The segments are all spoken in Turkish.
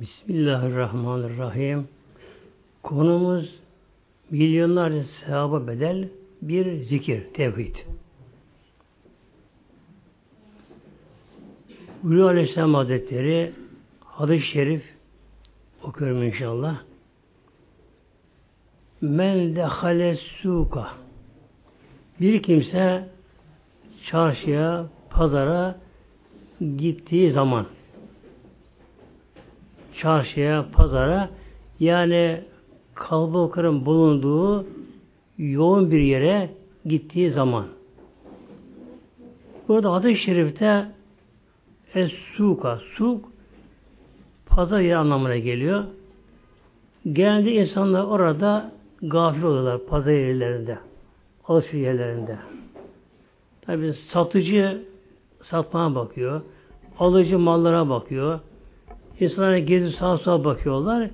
Bismillahirrahmanirrahim. Konumuz milyonlarca sevaba bedel bir zikir, tevhid. Ulu Aleyhisselam Hazretleri hadis-i şerif okuyorum inşallah. Men dehale suka bir kimse çarşıya, pazara gittiği zaman çarşıya, pazara yani kalabalıkların bulunduğu yoğun bir yere gittiği zaman burada adı şerifte Es-suka, suk pazar yeri anlamına geliyor. Genelde insanlar orada gafil oluyorlar pazar yerlerinde, alışveriş yerlerinde. Tabi satıcı satmaya bakıyor, alıcı mallara bakıyor, İnsanlar gezip sağa sola bakıyorlar.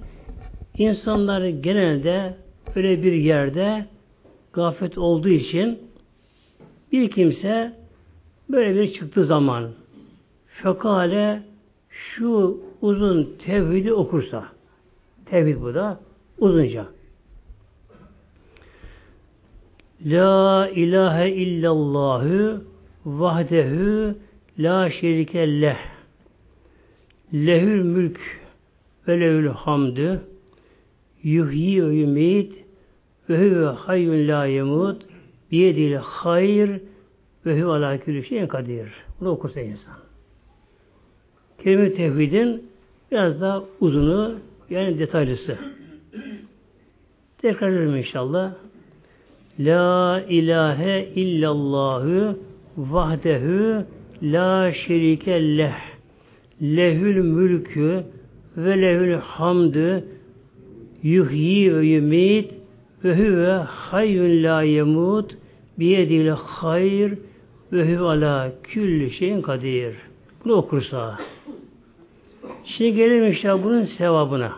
İnsanlar genelde öyle bir yerde gaflet olduğu için bir kimse böyle bir çıktığı zaman. Fekale şu uzun tevhidi okursa tevhid bu da uzunca. La ilahe illallahü vahdehu la şerike leh Lehül mülk ve lehül hamdü yuhyi ve yumit ve huve hayyun la yemut biyedil hayr ve huve ala külü şeyin kadir. Bunu okursa insan. Kelime tevhidin biraz daha uzunu yani detaylısı. Tekrar edelim inşallah. La ilahe illallahü vahdehu la şerike leh lehül mülkü ve lehül hamdü yuhyi ve yumit ve huve hayyun la yemut biyedil hayr ve huve ala külli şeyin kadir. Bunu okursa. Şimdi gelelim işte bunun sevabına.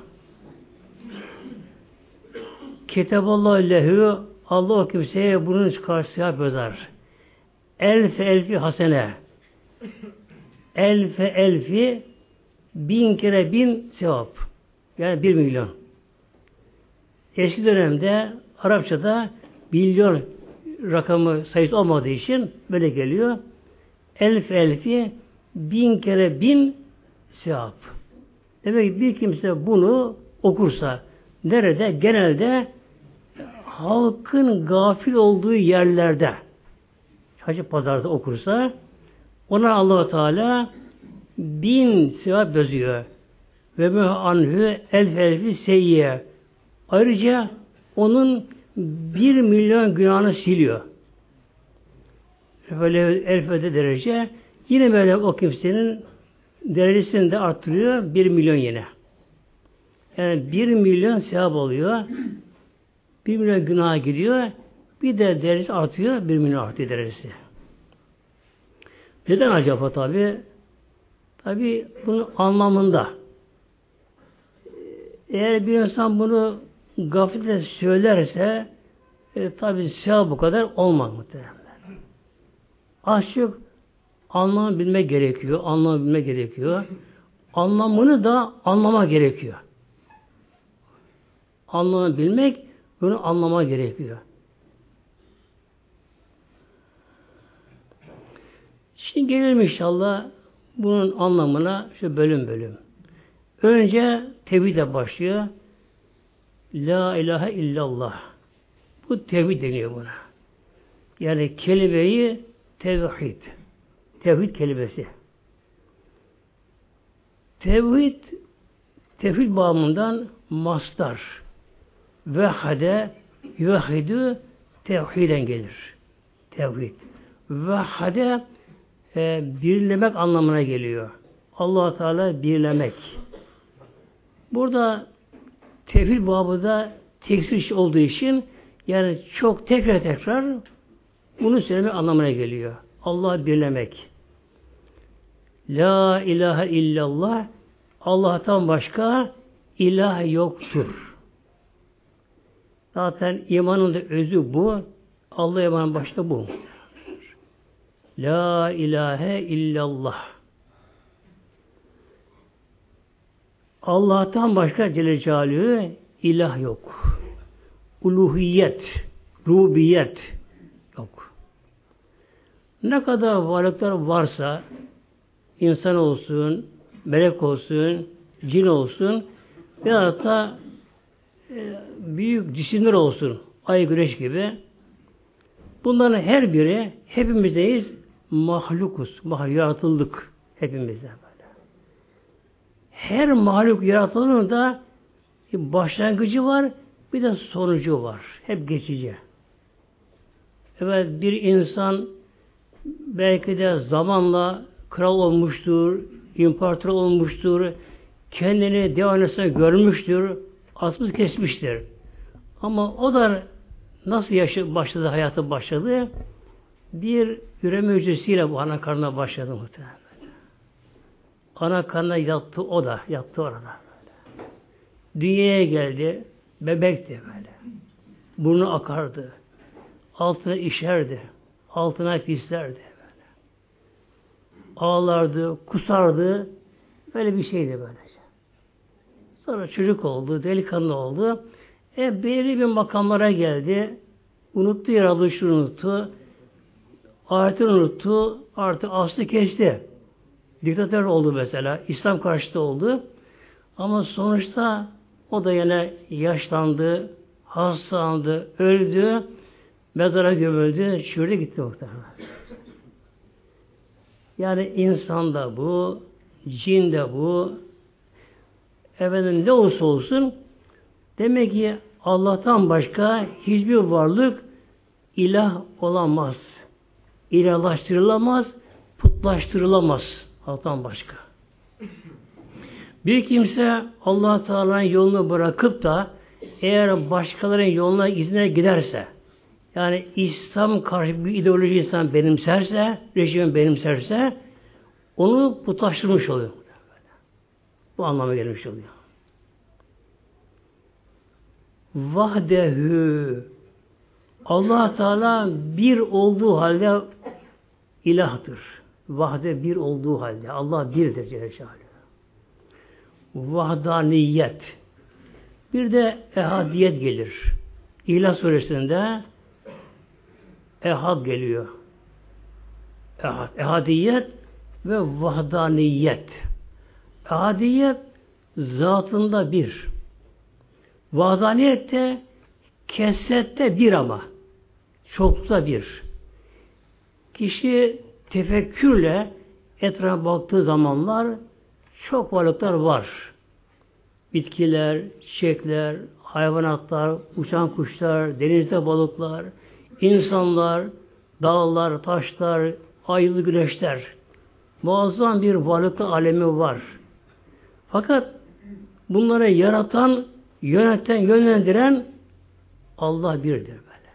Kitaballahu lehu Allah o kimseye bunun karşısına yazar. Elf elfi hasene elfe elfi bin kere bin sevap. Yani bir milyon. Eski dönemde Arapçada milyon rakamı sayısı olmadığı için böyle geliyor. Elf elfi bin kere bin sevap. Demek ki bir kimse bunu okursa nerede? Genelde halkın gafil olduğu yerlerde Hacı pazarda okursa ona allah Teala bin sevap yazıyor. Ve müh anhü elf elfi seyyiye. Ayrıca onun bir milyon günahını siliyor. Böyle elfede derece. Yine böyle o kimsenin derecesini de arttırıyor. Bir milyon yine. Yani bir milyon sevap oluyor. Bir milyon günah gidiyor. Bir de derecesi artıyor. Bir milyon artıyor derecesi. Neden acaba tabi? Tabi bunun anlamında. Eğer bir insan bunu gafletle söylerse e, tabi sevap bu kadar olmaz muhtemelen. Aşık anlamı bilmek gerekiyor. Anlamı bilmek gerekiyor. Anlamını da anlama gerekiyor. Anlamı bilmek bunu anlama gerekiyor. Şimdi gelelim inşallah bunun anlamına şu bölüm bölüm. Önce tevhide başlıyor. La ilahe illallah. Bu tevhid deniyor buna. Yani kelimeyi tevhid. Tevhid kelimesi. Tevhid tevhid bağımından mastar. Vehade yuhidü tevhiden gelir. Tevhid. Vehade e, birlemek anlamına geliyor. allah Teala birlemek. Burada tevhid babı da teksir olduğu için yani çok tekrar tekrar bunu söylemek anlamına geliyor. Allah birlemek. La ilahe illallah Allah'tan başka ilah yoktur. Zaten imanın da özü bu. Allah imanın başta bu. La ilahe illallah. Allah'tan başka Celle Celaluhu ilah yok. Uluhiyet, rubiyet yok. Ne kadar varlıklar varsa insan olsun, melek olsun, cin olsun veya da e, büyük cisimler olsun, ay güneş gibi bunların her biri hepimizdeyiz mahlukuz. Mahluk yaratıldık hepimizde böyle. Her mahluk yaratıldığında bir başlangıcı var, bir de sonucu var. Hep geçici. Evet bir insan belki de zamanla kral olmuştur, imparator olmuştur, kendini devanesine görmüştür, asmış kesmiştir. Ama o da nasıl yaşı başladı, hayatı başladı? Bir üreme hücresiyle bu ana karnına başladı muhtemelen. Ana karnına yattı o da, yattı orada. Dünyaya geldi, bebekti böyle. Burnu akardı. Altına işerdi. Altına pislerdi. Böyle. Ağlardı, kusardı. Böyle bir şeydi böylece. Sonra çocuk oldu, delikanlı oldu. E belirli bir makamlara geldi. Unuttu yaratılışını unuttu. Ayetini unuttu. Artık aslı geçti. Diktatör oldu mesela. İslam karşıtı oldu. Ama sonuçta o da yine yaşlandı, hastalandı, öldü, mezara gömüldü, çürüdü gitti muhtemelen. Yani insan da bu, cin de bu, efendim ne olursa olsun demek ki Allah'tan başka hiçbir varlık ilah olamaz. İlahlaştırılamaz, putlaştırılamaz Allah'tan başka. Bir kimse allah Teala'nın yolunu bırakıp da eğer başkalarının yoluna izine giderse yani İslam karşı bir ideoloji insan benimserse, rejimin benimserse onu putlaştırmış oluyor. Bu anlama gelmiş oluyor. Vahdehü allah Teala bir olduğu halde ilahtır. Vahde bir olduğu halde. Allah birdir Celle Celaluhu vahdaniyet. Bir de ehadiyet gelir. İlah suresinde ehad geliyor. Ehad, ehadiyet ve vahdaniyet. Ehadiyet zatında bir. Vahdaniyet de kesrette bir ama. Çokta bir. Kişi tefekkürle etrafa baktığı zamanlar çok varlıklar var. Bitkiler, çiçekler, hayvanatlar, uçan kuşlar, denizde balıklar, insanlar, dağlar, taşlar, aylı güneşler. Muazzam bir varlıklı alemi var. Fakat bunları yaratan, yöneten, yönlendiren Allah birdir böyle.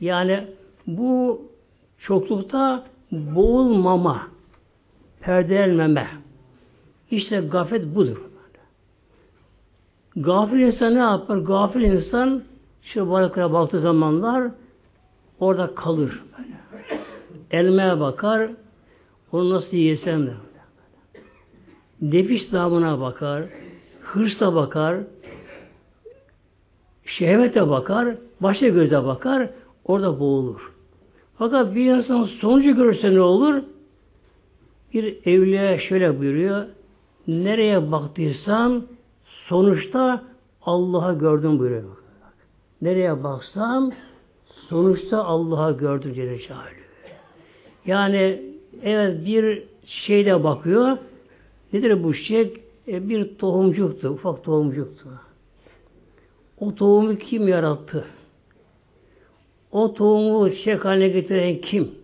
Yani bu çoklukta boğulmama, perdelenmeme, işte gaflet budur. Gafil insan ne yapar? Gafil insan şu balıklara baktığı zamanlar orada kalır. Elmeye bakar, onu nasıl yiyesem de. Nefis damına bakar, hırsla bakar, şehvete bakar, başka göze bakar, orada boğulur. Fakat bir insan sonucu görürse ne olur? Bir evliya şöyle buyuruyor, nereye baktıysan sonuçta Allah'a gördüm buyuruyor. Nereye baksan sonuçta Allah'a gördüm Celle Yani evet bir şeyle bakıyor. Nedir bu şey? E, bir tohumcuktu, ufak tohumcuktu. O tohumu kim yarattı? O tohumu çiçek haline getiren kim?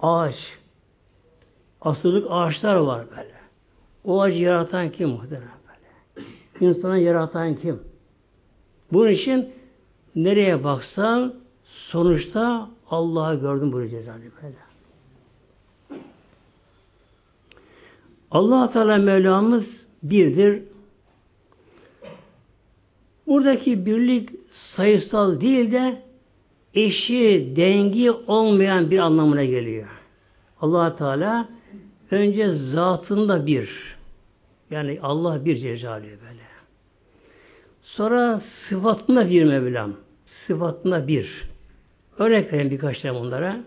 Ağaç. Asırlık ağaçlar var böyle. O acı yaratan kim muhtemelen böyle? İnsanı yaratan kim? Bunun için nereye baksan sonuçta Allah'ı gördüm buyuruyor Cezali böyle. allah Teala Mevlamız birdir. Buradaki birlik sayısal değil de eşi, dengi olmayan bir anlamına geliyor. allah Teala önce zatında bir. Yani Allah bir Celle böyle. Sonra sıfatına bir Mevlam. Sıfatına bir. Örnek vereyim birkaç tane onlara.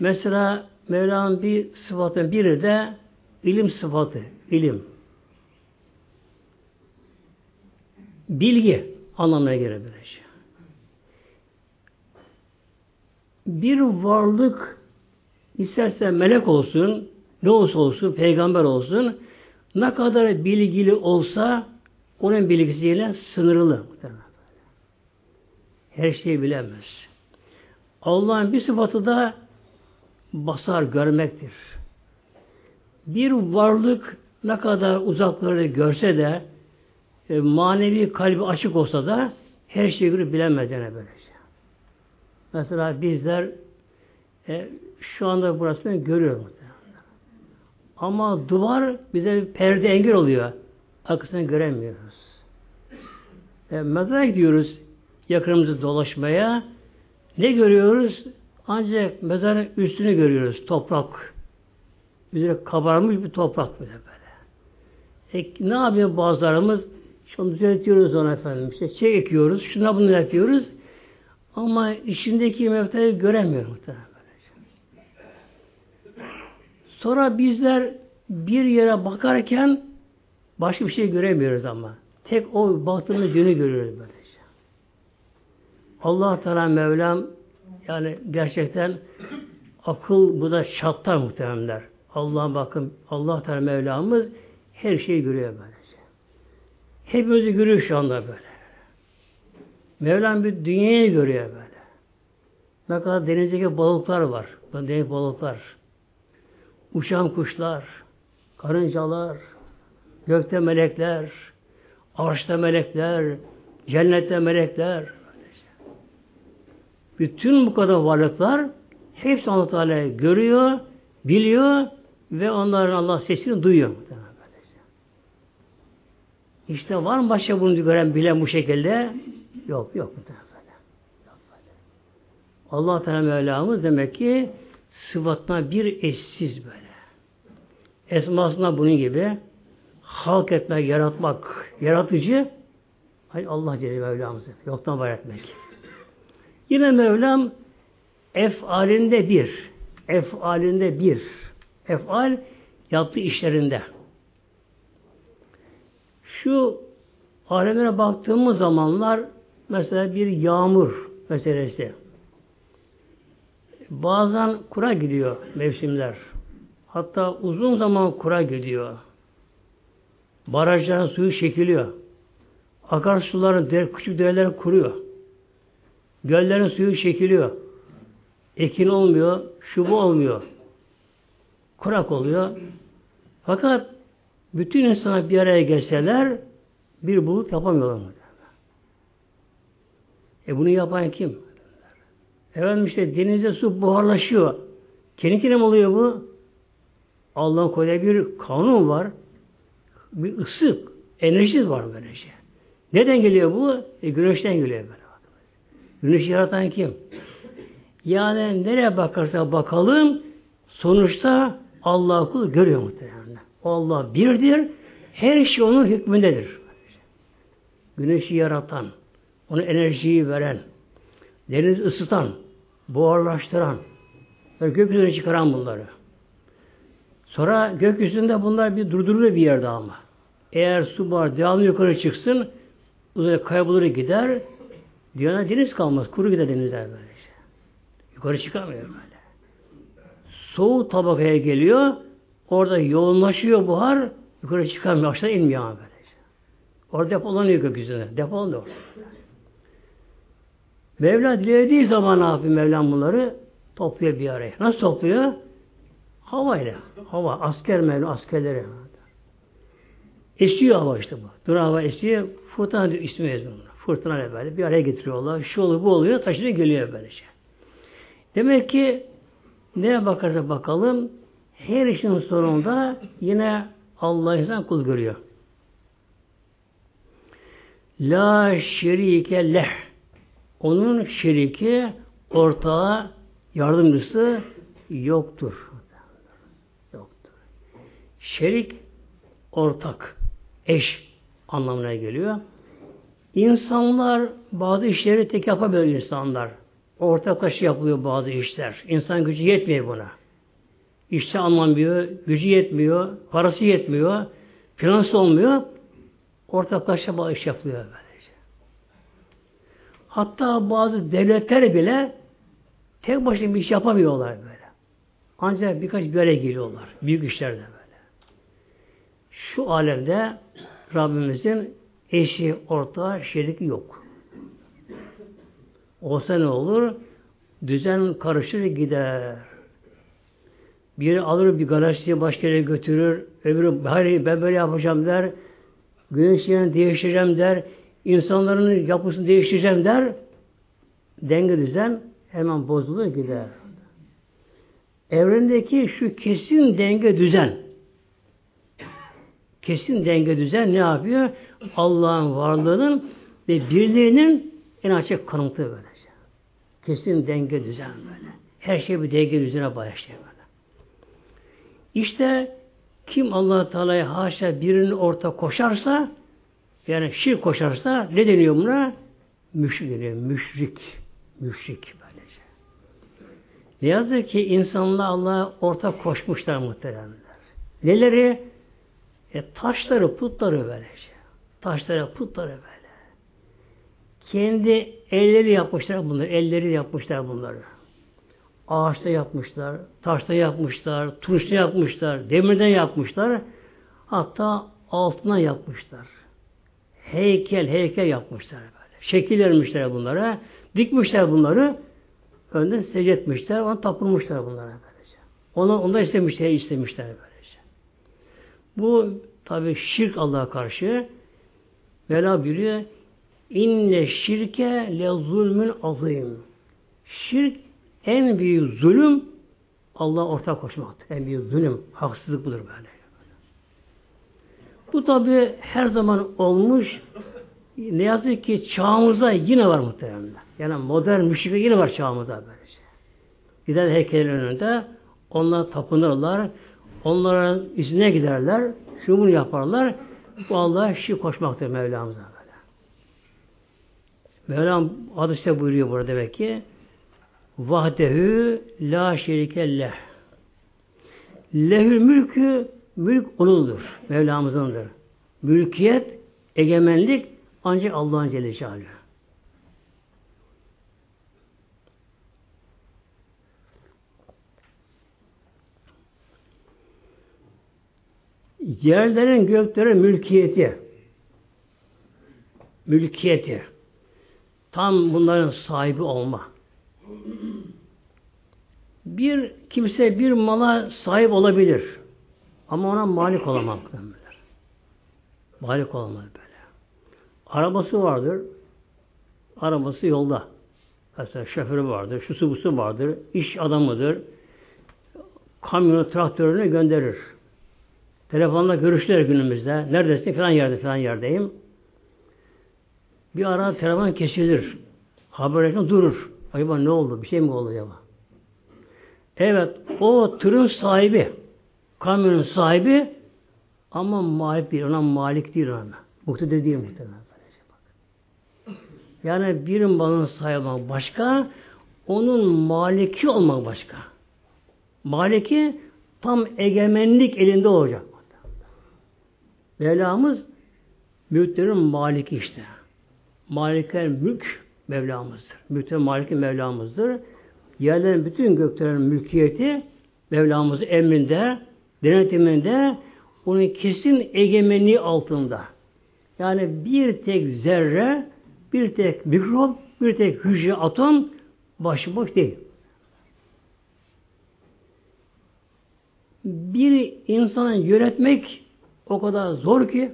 Mesela Mevla'nın bir sıfatın biri de ilim sıfatı. ilim. Bilgi anlamına göre böylece. Bir varlık isterse melek olsun, ne olursa olsun, peygamber olsun, ne kadar bilgili olsa onun bilgisiyle sınırlı. Her şeyi bilemez. Allah'ın bir sıfatı da basar, görmektir. Bir varlık ne kadar uzakları görse de e, manevi kalbi açık olsa da her şeyi görüp bilemez yani böylece. Mesela bizler e, şu anda burasını görüyoruz. Ama duvar bize bir perde engel oluyor. Arkasını göremiyoruz. E, mezara gidiyoruz yakınımızı dolaşmaya. Ne görüyoruz? Ancak mezarın üstünü görüyoruz. Toprak. Üzeri kabarmış bir toprak böyle böyle. E, ne yapıyor bazılarımız? Şunu düzeltiyoruz onu efendim. İşte çek ekiyoruz. Şuna bunu yapıyoruz. Ama içindeki mevtayı göremiyor muhtemelen. Sonra bizler bir yere bakarken başka bir şey göremiyoruz ama. Tek o baktığımız yönü görüyoruz böylece. Allah Teala Mevlam yani gerçekten akıl bu da şartlar muhtemelenler. Allah bakın Allah Teala Mevlamız her şeyi görüyor böylece. Hepimizi görüyor şu anda böyle. Mevlam bir dünyayı görüyor böyle. Ne kadar denizdeki balıklar var. Deniz balıklar. Uçan kuşlar, karıncalar, gökte melekler, arşta melekler, cennette melekler. Bütün bu kadar varlıklar hepsi Allah Teala görüyor, biliyor ve onların Allah sesini duyuyor. İşte var mı başka bunu gören, bilen bu şekilde? Yok, yok. Allah Teala Mevlamız demek ki sıfatına bir eşsiz böyle. Esmasına bunun gibi halk etmek, yaratmak, yaratıcı hayır Allah Celle Mevlamızı yoktan var etmek. Yine Mevlam efalinde bir. Efalinde bir. Efal yaptığı işlerinde. Şu alemlere baktığımız zamanlar mesela bir yağmur meselesi. Bazen kura gidiyor mevsimler. Hatta uzun zaman kura gidiyor. Barajların suyu çekiliyor. Akarsuların der, küçük dereler kuruyor. Göllerin suyu çekiliyor. Ekin olmuyor, şu olmuyor. Kurak oluyor. Fakat bütün insanlar bir araya gelseler bir bulut yapamıyorlar. E bunu yapan kim? Efendim işte denizde su buharlaşıyor. Kendi kendine mi oluyor bu? Allah'ın koyduğu bir kanun var. Bir ısık, enerji var böylece. Neden geliyor bu? E, güneşten geliyor böyle. Güneşi yaratan kim? Yani nereye bakarsa bakalım sonuçta Allah kul görüyor muhtemelen. Allah birdir. Her şey onun hükmündedir. Güneşi yaratan, ona enerjiyi veren, deniz ısıtan, buharlaştıran ve gökyüzüne çıkaran bunları. Sonra gökyüzünde bunlar bir durduruluyor bir yerde ama. Eğer su buhar devamlı yukarı çıksın, uzaya kaybolur gider, Dünyada deniz kalmaz. Kuru gider denizler böyle. Yukarı çıkamıyor böyle. Soğuk tabakaya geliyor. Orada yoğunlaşıyor buhar. Yukarı çıkamıyor. Aşağı inmiyor ama böyle. Orada depolanıyor gökyüzüne. Depolanıyor. Mevla dilediği zaman ne yapıyor Mevlam bunları? Topluyor bir araya. Nasıl topluyor? Havayla. Hava. Asker Mevla askerleri. Esiyor hava işte bu. Dur hava esiyor. Fırtına ismi bunu fırtına böyle bir araya getiriyorlar. Şu oluyor, bu oluyor, taşına geliyor böylece. Demek ki neye bakarsa bakalım her işin sonunda yine Allah insan kul görüyor. La şerike leh. Onun şeriki, ortağı, yardımcısı yoktur. Yoktur. Şerik ortak, eş anlamına geliyor. İnsanlar bazı işleri tek yapabilir insanlar. Ortaklaşa yapılıyor bazı işler. İnsan gücü yetmiyor buna. İşçi anlamıyor, gücü yetmiyor, parası yetmiyor, finans olmuyor. Ortaklaşa bazı iş yapılıyor böylece. Hatta bazı devletler bile tek başına bir iş yapamıyorlar böyle. Ancak birkaç bir yere geliyorlar. Büyük işlerde böyle. Şu alemde Rabbimizin eşi, ortağı, şeriki yok. Olsa ne olur? Düzen karışır gider. Biri alır bir galaksiyi başka yere götürür. Öbürü hayır ben böyle yapacağım der. Güneş yerini değiştireceğim der. İnsanların yapısını değiştireceğim der. Denge düzen hemen bozulur gider. Evrendeki şu kesin denge düzen kesin denge düzen ne yapıyor? Allah'ın varlığının ve birliğinin en açık kanıtı böylece. Kesin denge düzen böyle. Her şey bir denge düzene başlıyor böyle. İşte kim allah Teala'ya haşa birinin orta koşarsa yani şirk koşarsa ne deniyor buna? Müşrik deniyor. Müşrik. Müşrik böylece. Ne yazık ki insanlar Allah'a ortak koşmuşlar muhteremler. Neleri? E, taşları, putları böylece. Taşları, putları böyle. Kendi elleri yapmışlar bunları. Elleri yapmışlar bunları. Ağaçta yapmışlar, taşta yapmışlar, turşta yapmışlar, demirden yapmışlar. Hatta altına yapmışlar. Heykel, heykel yapmışlar böyle. Şekil vermişler bunlara. Dikmişler bunları. Önden secretmişler, ona tapılmışlar bunlara böylece. Ona, onda istemişler, istemişler böylece. Bu tabi şirk Allah'a karşı. Vela biliyor. İnne şirke le zulmün azim. Şirk en büyük zulüm Allah ortak koşmaktır. En büyük zulüm, haksızlık budur böyle. Bu tabi her zaman olmuş. Ne yazık ki çağımızda yine var muhtemelen. Yani modern müşrikler yine var çağımızda böylece. Gider heykelin önünde onlar tapınırlar. Onlara izine giderler. Şunu yaparlar. Bu Allah'a şirk koşmaktır Mevlamıza. Mevlam adı işte buyuruyor burada demek ki Vahdehu la şerike leh. Lehül mülkü mülk onundur. Mevlamızındır. Mülkiyet, egemenlik ancak Allah'ın Celle Celaluhu. Yerlerin göklerin mülkiyeti mülkiyeti tam bunların sahibi olma. Bir kimse bir mala sahip olabilir. Ama ona malik olamaz. Malik olamaz böyle. Arabası vardır. Arabası yolda. Mesela şoförü vardır, şusu busu vardır, iş adamıdır. Kamyonu, traktörünü gönderir. Telefonla görüşler günümüzde. Neredesin? Falan yerde, falan yerdeyim. Bir ara telefon kesilir. Haber durur. Acaba ne oldu? Bir şey mi oldu acaba? Evet, o tırın sahibi, kamyonun sahibi ama malik değil, ona malik değil ona. Muhtedir değil muhtemelen. Yani bir malın sahibi olmak başka, onun maliki olmak başka. Maliki tam egemenlik elinde olacak. Mevlamız mülklerin maliki işte. Malikler mülk Mevlamızdır. Mülklerin maliki Mevlamızdır. Yerlerin bütün göklerin mülkiyeti Mevlamızın emrinde, denetiminde onun kesin egemenliği altında. Yani bir tek zerre, bir tek mikrop, bir tek hücre atom başıboş değil. Bir insanı yönetmek o kadar zor ki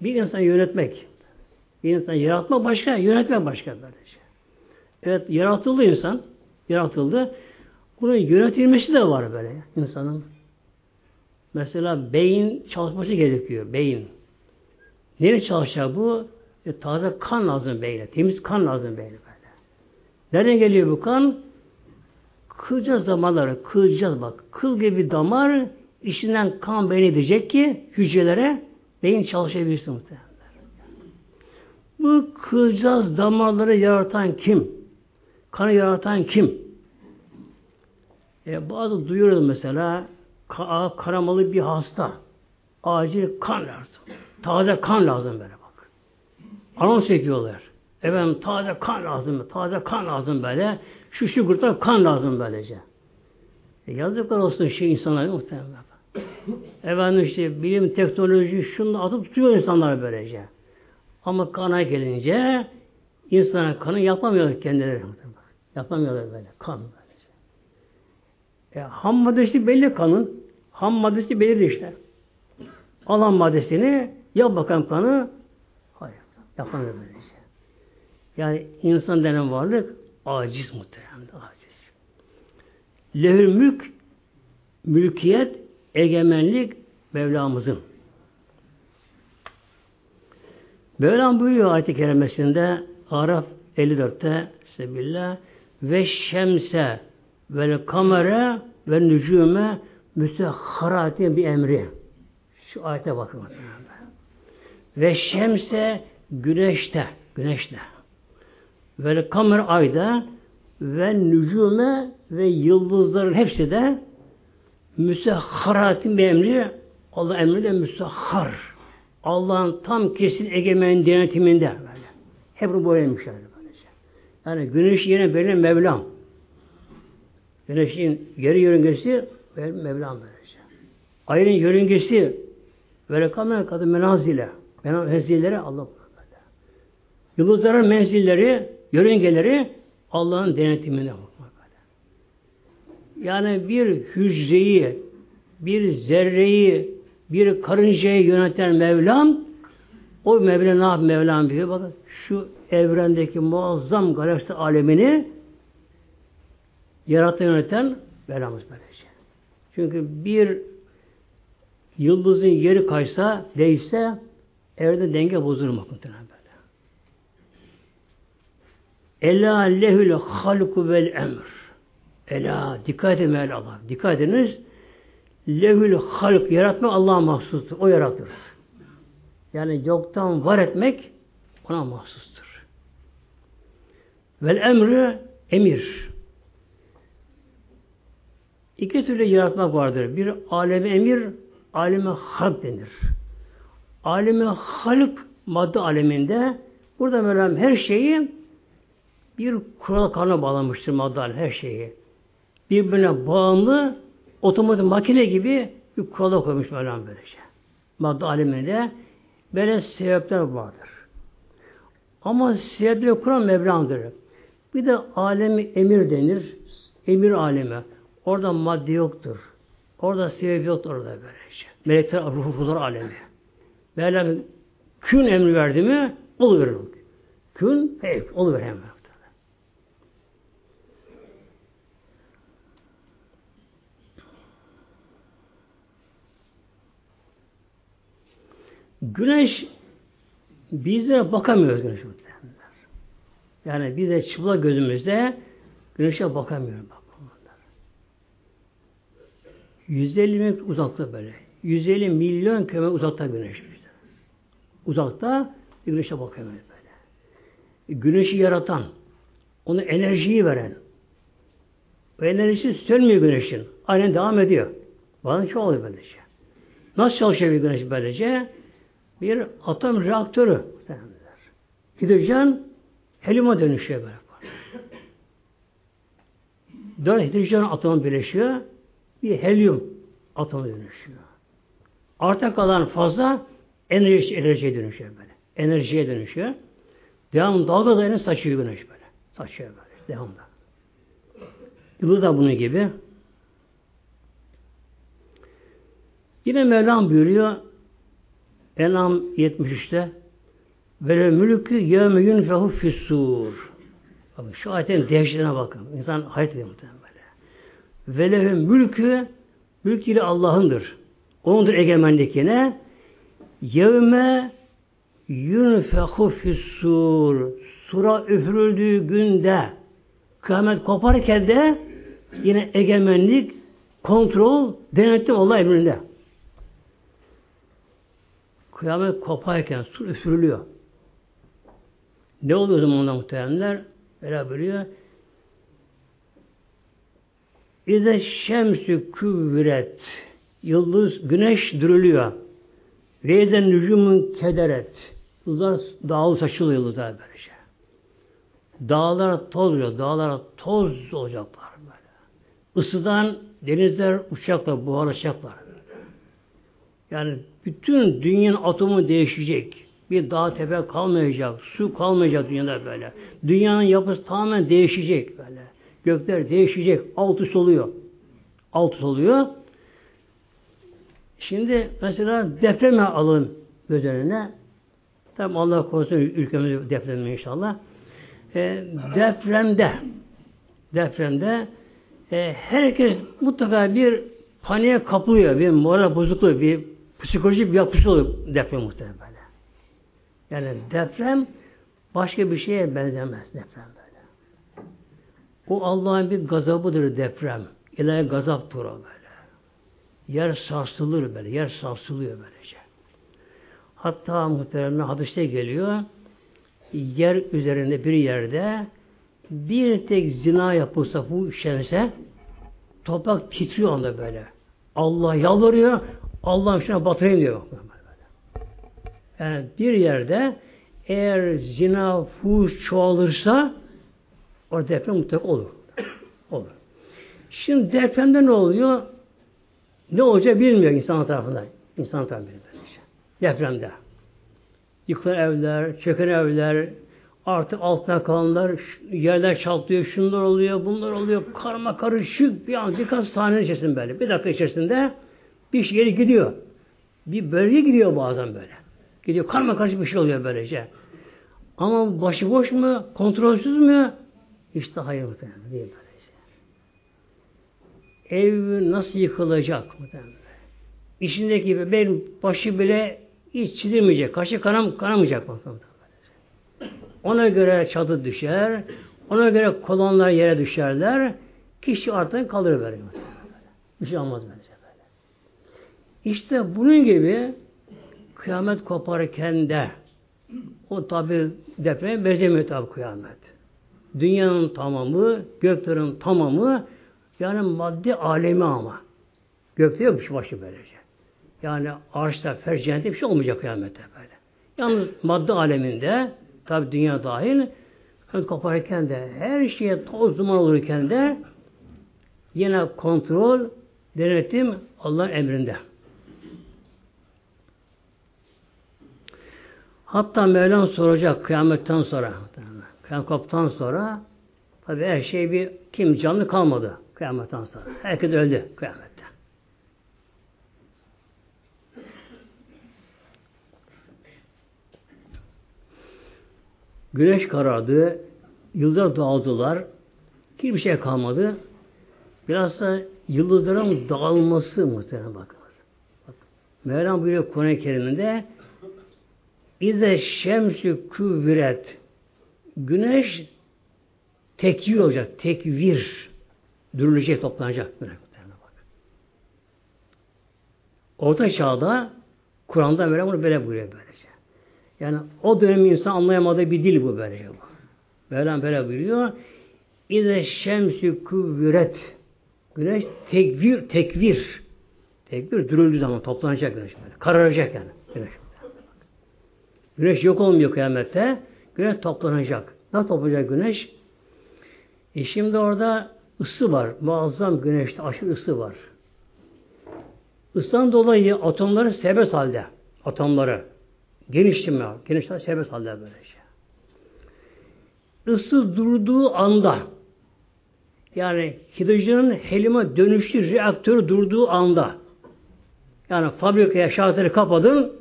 bir insanı yönetmek bir insanı yaratmak başka, yönetmek başka böylece. Evet yaratıldı insan, yaratıldı. Bunun yönetilmesi de var böyle insanın. Mesela beyin çalışması gerekiyor. Beyin. Nereye çalışacak bu? E, taze kan lazım beyne. Temiz kan lazım beyne böyle. Nereden geliyor bu kan? Kılcal damarları, kılcal bak. Kıl gibi damar içinden kan beyin edecek ki hücrelere beyin çalışabilsin muhtemelen. Bu kılcaz damarları yaratan kim? Kanı yaratan kim? E, bazı duyuyoruz mesela ka karamalı bir hasta. Acil kan lazım. Taze kan lazım böyle bak. Anons çekiyorlar. Efendim taze kan lazım. Taze kan lazım böyle. Şu şu gırtlak kan lazım böylece. E, yazıklar olsun şey insanlar muhtemelen. Efendim işte bilim, teknoloji şunu atıp tutuyor insanlar böylece. Ama kana gelince insana kanı yapamıyor kendileri. Yapamıyorlar böyle. Kan böylece. E, ham maddesi belli kanın. Ham maddesi belli işte. Alan maddesini yap bakalım kanı. Hayır. Yapamıyor böylece. Yani insan denen varlık aciz muhtemelen. Aciz. Lehül mülk mülkiyet, egemenlik Mevlamızın. Mevlam buyuruyor ayet-i kerimesinde Araf 54'te Sebillah ve şemse ve kamera ve nücume müsehharatin bir emri. Şu ayete bakın. Ve şemse güneşte, güneşte. Ve kamer ayda ve nücume ve yıldızların hepsi de müsehharatin bir emri Allah emri de müsehhar. Allah'ın tam kesin egemen denetiminde böyle. Hep bu böyleymiş yani güneş yerine verilen Mevlam. Güneşin geri yörüngesi Mevlam böylece. Ayın yörüngesi böyle kamer kadın menazile. Menzilleri Allah böyle. Yıldızların menzilleri, yörüngeleri Allah'ın denetiminde Yani bir hücreyi, bir zerreyi, bir karıncayı yöneten Mevlam o Mevla ne yap Mevlam diyor. Bakın şu evrendeki muazzam galaksi alemini yaratan yöneten Mevlamız böylece. Çünkü bir yıldızın yeri kaysa, değse evrende denge bozulur muhtemelen böyle. Ela lehül halku vel emr. Ela dikkat edin Allah. Dikkat ediniz. Lehül halk yaratmak Allah'a mahsustur. O yaratır. Yani yoktan var etmek ona mahsustur. Vel emri emir. İki türlü yaratmak vardır. Bir alemi emir, aleme halk denir. Alemi halk madde aleminde burada Mevlam her şeyi bir kural kanuna bağlamıştır madde alemi, her şeyi. Birbirine bağımlı otomatik makine gibi bir kurala koymuş Mevlam böylece. Madde aleminde böyle sebepler vardır. Ama sebepleri kuran Mevlam'dır. Bir de alemi emir denir. Emir alemi. Orada madde yoktur. Orada sebep yoktur orada böylece. Melekler, ruhlar alemi. Mevlam kün emri verdi mi oluverir. Kün, hey, oluverir hemen. Güneş bize bakamıyoruz güneş Yani biz çıplak gözümüzde güneşe bakamıyoruz. Bak, 150 metre uzakta böyle. 150 milyon kilometre uzakta güneş. Uzakta güneşe bakamıyoruz böyle. Güneşi yaratan, onu enerjiyi veren, o enerjisi sönmüyor güneşin. Aynen devam ediyor. Bazen çok oluyor böylece. Nasıl çalışıyor bir güneş böylece? bir atom reaktörü. Hidrojen helyuma dönüşüyor böyle. Dört hidrojen atomu birleşiyor. Bir helyum atomu dönüşüyor. Arta kalan fazla enerji, enerjiye dönüşüyor böyle. Enerjiye dönüşüyor. Devam dalgalarını saçıyor güneş böyle. Saçıyor böyle. Devamlı. Yıldız da bunun gibi. Yine Mevlam buyuruyor Enam 73'te ve mülkü yevme yunfehu fissur. Bakın şu ayetin dehşetine bakın. İnsan hayret ediyor muhtemelen. Ve lehu mülkü mülk ile Allah'ındır. Onundur egemenlik yine. Yevme yunfehu fissur. Sura üfürüldüğü günde kıyamet koparken de yine egemenlik kontrol, denetim Allah emrinde. Kıyamet koparken su üfürülüyor. Ne oluyor o zaman ondan muhteremler? Böyle buyuruyor. İze şemsü küvret yıldız, güneş dürülüyor. Reyden nücumun kederet. Yıldızlar dağıl saçılıyor yıldızlar böylece. Dağlar toz oluyor. Dağlar toz olacaklar böyle. Isıdan denizler uçacaklar, buharlaşacaklar. Yani bütün dünyanın atomu değişecek. Bir dağ tepe kalmayacak, su kalmayacak dünyada böyle. Dünyanın yapısı tamamen değişecek böyle. Gökler değişecek, alt üst oluyor. Alt üst oluyor. Şimdi mesela depreme alın göz önüne. Tabi Allah korusun ülkemizi depremde inşallah. E, depremde depremde e, herkes mutlaka bir paniğe kapılıyor. Bir moral bozukluğu, bir psikolojik bir yapısı oluyor deprem muhtemelen. Yani deprem başka bir şeye benzemez deprem. O Allah'ın bir gazabıdır deprem. İlahi gazaptır o böyle. Yer sarsılır böyle. Yer sarsılıyor böylece. Hatta muhtemelen hadiste geliyor yer üzerinde bir yerde bir tek zina yapılsa bu işlense toprak titriyor onda böyle. Allah yalvarıyor. Allah'ım şuna batırayım diyor. Yani bir yerde eğer zina, fuhuş çoğalırsa o deprem mutlaka olur. Olur. Şimdi depremde ne oluyor? Ne olacak bilmiyor insan tarafından. İnsan tarafından. Depremde. Yıkılan evler, çöken evler, artık altına kalanlar, yerler çatlıyor, şunlar oluyor, bunlar oluyor, karma karışık bir an birkaç saniye içerisinde böyle. Bir dakika içerisinde bir şey gidiyor. Bir bölge gidiyor bazen böyle. Gidiyor, karma karışık bir şey oluyor böylece. Ama başıboş mu, kontrolsüz mü? İşte hayır muhtemelen değil böylece. Ev nasıl yıkılacak muhtemelen? İçindeki benim başı bile hiç çizilmeyecek. Kaşı kanam, kanamayacak bakalım. Ona göre çadı düşer. Ona göre kolonlar yere düşerler. Kişi artık kalır böyle. Bir şey olmaz bence böyle. İşte bunun gibi kıyamet koparken de o tabi depreme benzemiyor tabi kıyamet. Dünyanın tamamı, göklerin tamamı yani maddi alemi ama. Gökte yok bir şey başı böylece. Yani arşta, fer, cennette bir şey olmayacak kıyamette böyle. Yalnız madde aleminde tabi dünya dahil kıyamet koparken de her şeye toz duman olurken de yine kontrol, denetim Allah'ın emrinde. Hatta Mevlam soracak kıyametten sonra kıyamet koptan sonra tabi her şey bir kim canlı kalmadı kıyametten sonra. Herkes öldü kıyamet. Güneş karardı, yıldızlar dağıldılar, hiçbir şey kalmadı. Biraz da yıldızların dağılması muhtemelen bakın. Bak, Mevlam buyuruyor Kur'an-ı Kerim'inde İze şemsü küvret Güneş tekvir olacak. Tekvir. Dürülecek, toplanacak. Orta çağda Kur'an'da böyle bunu böyle buyuruyor böylece. Yani o dönem insan anlayamadığı bir dil bu böylece bu. Mevlam böyle buyuruyor. İze şemsü kuvvet. Güneş tekvir, tekvir. Tekvir dürüldüğü zaman toplanacak güneş böyle. Kararacak yani güneş. Güneş yok olmuyor kıyamette. Güneş toplanacak. Nasıl toplanacak güneş? E şimdi orada ısı var. Muazzam güneşte aşırı ısı var. Isıdan dolayı atomları serbest halde. Atomları. Genişleme. Genişler serbest halde böylece. Isı durduğu anda yani hidrojenin helyuma dönüştü reaktörü durduğu anda yani fabrikaya şartları kapadın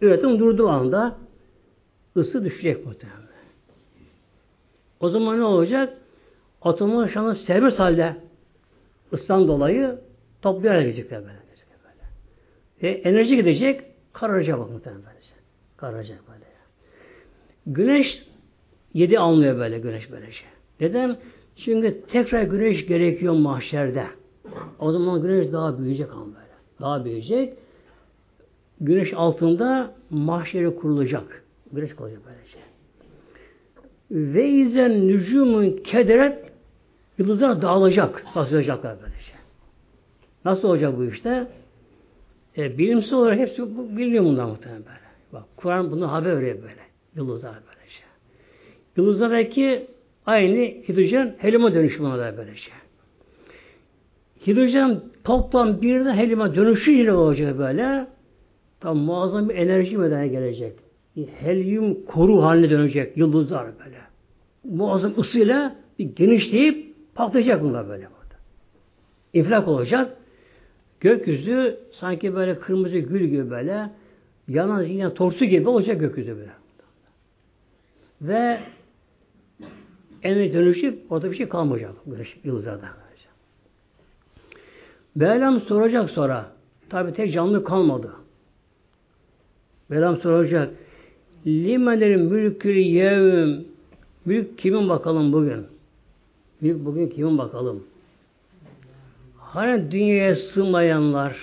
üretim durduğu anda ısı düşecek muhtemelen. O zaman ne olacak? Atomlar şu anda serbest halde ısıdan dolayı toplayarak gidecekler böyle. Ve enerji gidecek, kararacak bak muhtemelen. Kararacak böyle. Güneş yedi almıyor böyle güneş böylece. Neden? Çünkü tekrar güneş gerekiyor mahşerde. O zaman güneş daha büyüyecek ama böyle. Daha büyüyecek. Güneş altında mahşeri kurulacak. Güneş kurulacak böylece. Ve izen nücumun kederet yıldızlar dağılacak. Saçılacaklar böylece. Nasıl olacak bu işte? E, bilimsel olarak hepsi biliniyor bundan muhtemelen böyle. Bak Kur'an bunu haber veriyor böyle. Yıldızlar böylece. Yıldızlardaki aynı hidrojen helyuma dönüşümü da böylece. Hidrojen toplam birden helyuma dönüşüyle olacak böyle. Tam muazzam bir enerji meydana gelecek. Helyum koru haline dönecek yıldızlar böyle. Muazzam ısıyla genişleyip patlayacak bunlar böyle. İnfilak olacak. Gökyüzü sanki böyle kırmızı gül gibi böyle yanan yine torsu gibi olacak gökyüzü böyle. Ve enerji dönüşüp orada bir şey kalmayacak yıldızlarda. Mevlam soracak sonra. Tabi tek canlı kalmadı. Mevlam soracak. Limenlerin mülkül yevm Mülk kimin bakalım bugün? Mülk bugün kimin bakalım? Hani dünyaya sığmayanlar,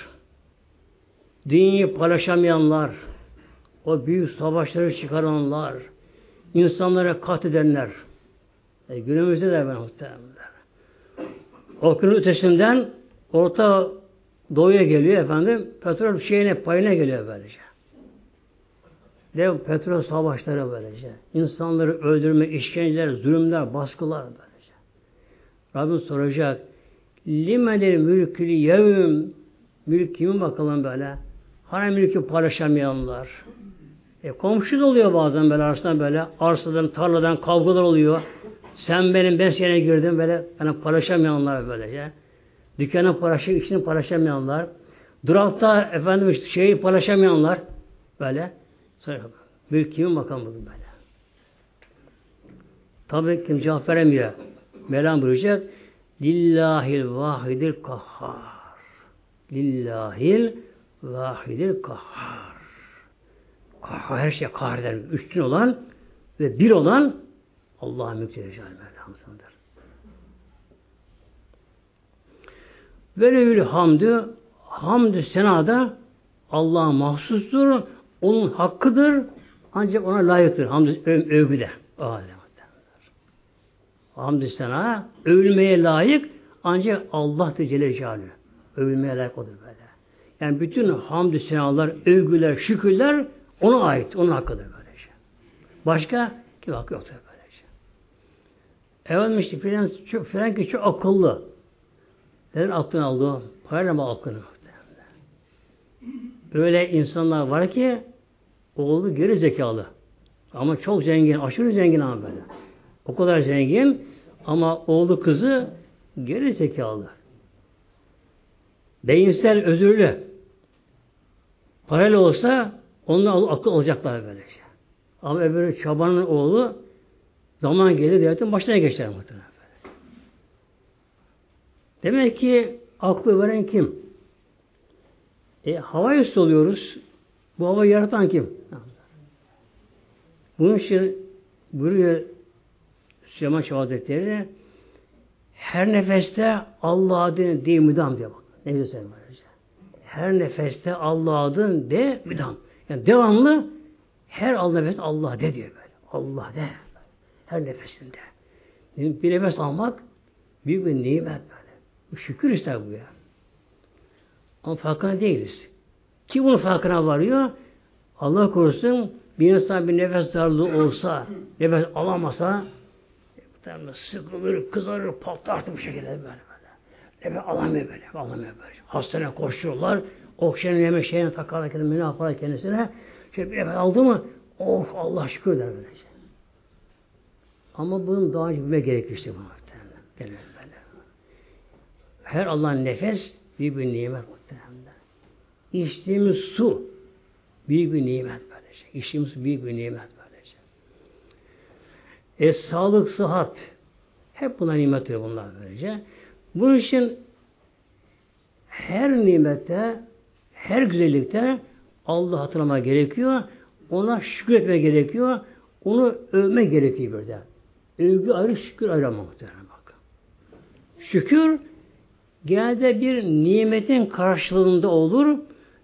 dünyayı paylaşamayanlar, o büyük savaşları çıkaranlar, insanlara kat edenler, e, günümüzde de ben muhtemelen. Okyanın ötesinden Orta Doğu'ya geliyor efendim, petrol şeyine payına geliyor böylece. Dev petrol savaşları böylece. İnsanları öldürme, işkenceler, zulümler, baskılar böylece. Rabbim soracak, limeleri mülkülü yevüm mülk kimin bakalım böyle. Hani mülkü paylaşamayanlar. E, komşu da oluyor bazen böyle arsadan böyle. Arsadan tarladan kavgalar oluyor. Sen benim ben sene girdim böyle. Yani paylaşamayanlar böyle ya. Dükkanın paylaşıp işini paylaşamayanlar. Durakta efendim işte şeyi paylaşamayanlar böyle mülk kimin bakalım bugün böyle tabi kim cevap veremiyor Mevlam buyuracak Lillahil vahidil kahhar. Lillahil vahidil kahhar. Kahhar her şey kahhar eder. Üstün olan ve bir olan Allah'a mülkleri Mevlam'sındır. Velevül hamdü hamdü senada Allah'a mahsustur. Onun hakkıdır. Ancak ona layıktır. Hamdü övgüde. Hamdü sana övülmeye layık ancak Allah Celle Celaluhu. Övülmeye layık odur böyle. Yani bütün hamdü senalar, övgüler, şükürler ona ait. Onun hakkıdır böylece. Şey. Başka kim hakkı yoktur böylece. Şey. Efendim işte filan, çok, filan çok akıllı. Neden aklını aldı? Parayla mı aklını? Öyle insanlar var ki oğlu geri zekalı. Ama çok zengin, aşırı zengin ama böyle. O kadar zengin ama oğlu kızı geri zekalı. Beyinsel özürlü. Parayla olsa onlar akıl olacaklar böylece. Ama öbürü çabanın oğlu zaman gelir devletin başına geçer muhtemelen. Demek ki aklı veren kim? E, hava üstü oluyoruz. Bu hava yaratan kim? Bunun için buyuruyor Süleyman Şah Hazretleri her nefeste Allah adını de müdam diyor bak. Ne güzel söylüyor Her nefeste Allah adını de müdam. Yani devamlı her Allah nefes Allah de diyor böyle. Allah de. Her nefesinde. Bir nefes almak büyük bir nimet böyle. Şükür ister bu ya. Ama farkına değiliz. Kim bunun farkına varıyor? Allah korusun bir insan bir nefes darlığı olsa, nefes alamasa sıkılır, kızarır, patlar bu şekilde böyle böyle. Nefes alamıyor böyle, alamıyor böyle. Hastaneye koşuyorlar, oksijen yemek şeyine takarlar kendine, ne yaparlar kendisine. Şöyle bir nefes aldı mı, of Allah şükür der böylece. Ama bunun daha önce bilmek gerekiyor işte bu muhtemelen. Her Allah'ın nefes büyük bir nimet muhtemelen. İçtiğimiz su büyük bir nimet böylece. İçtiğimiz su büyük bir nimet. E, sağlık, sıhhat hep buna nimettir bunlar böylece. Bunun için her nimette, her güzellikte Allah hatırlama gerekiyor. Ona şükretme gerekiyor. Onu övme gerekiyor bir de. Övgü ayrı, şükür ayrı muhtemelen bak. Şükür genelde bir nimetin karşılığında olur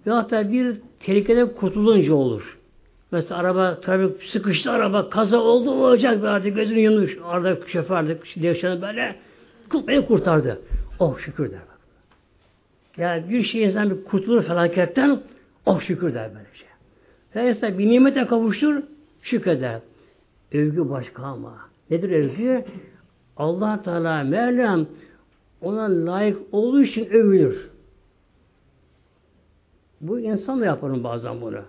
ve hatta bir tehlikede kurtulunca olur. Mesela araba, trafik sıkıştı araba, kaza oldu olacak be artık gözünü yumuş. Arada şoför de devşanı böyle beni kurtardı. Oh şükür der. Yani bir şey insan bir kurtulur felaketten oh şükür der böyle şey. Her insan bir nimete kavuştur şükreder. Övgü başka ama. Nedir övgü? allah Teala Mevlam ona layık olduğu için övülür. Bu insan da yapar bazen bunu.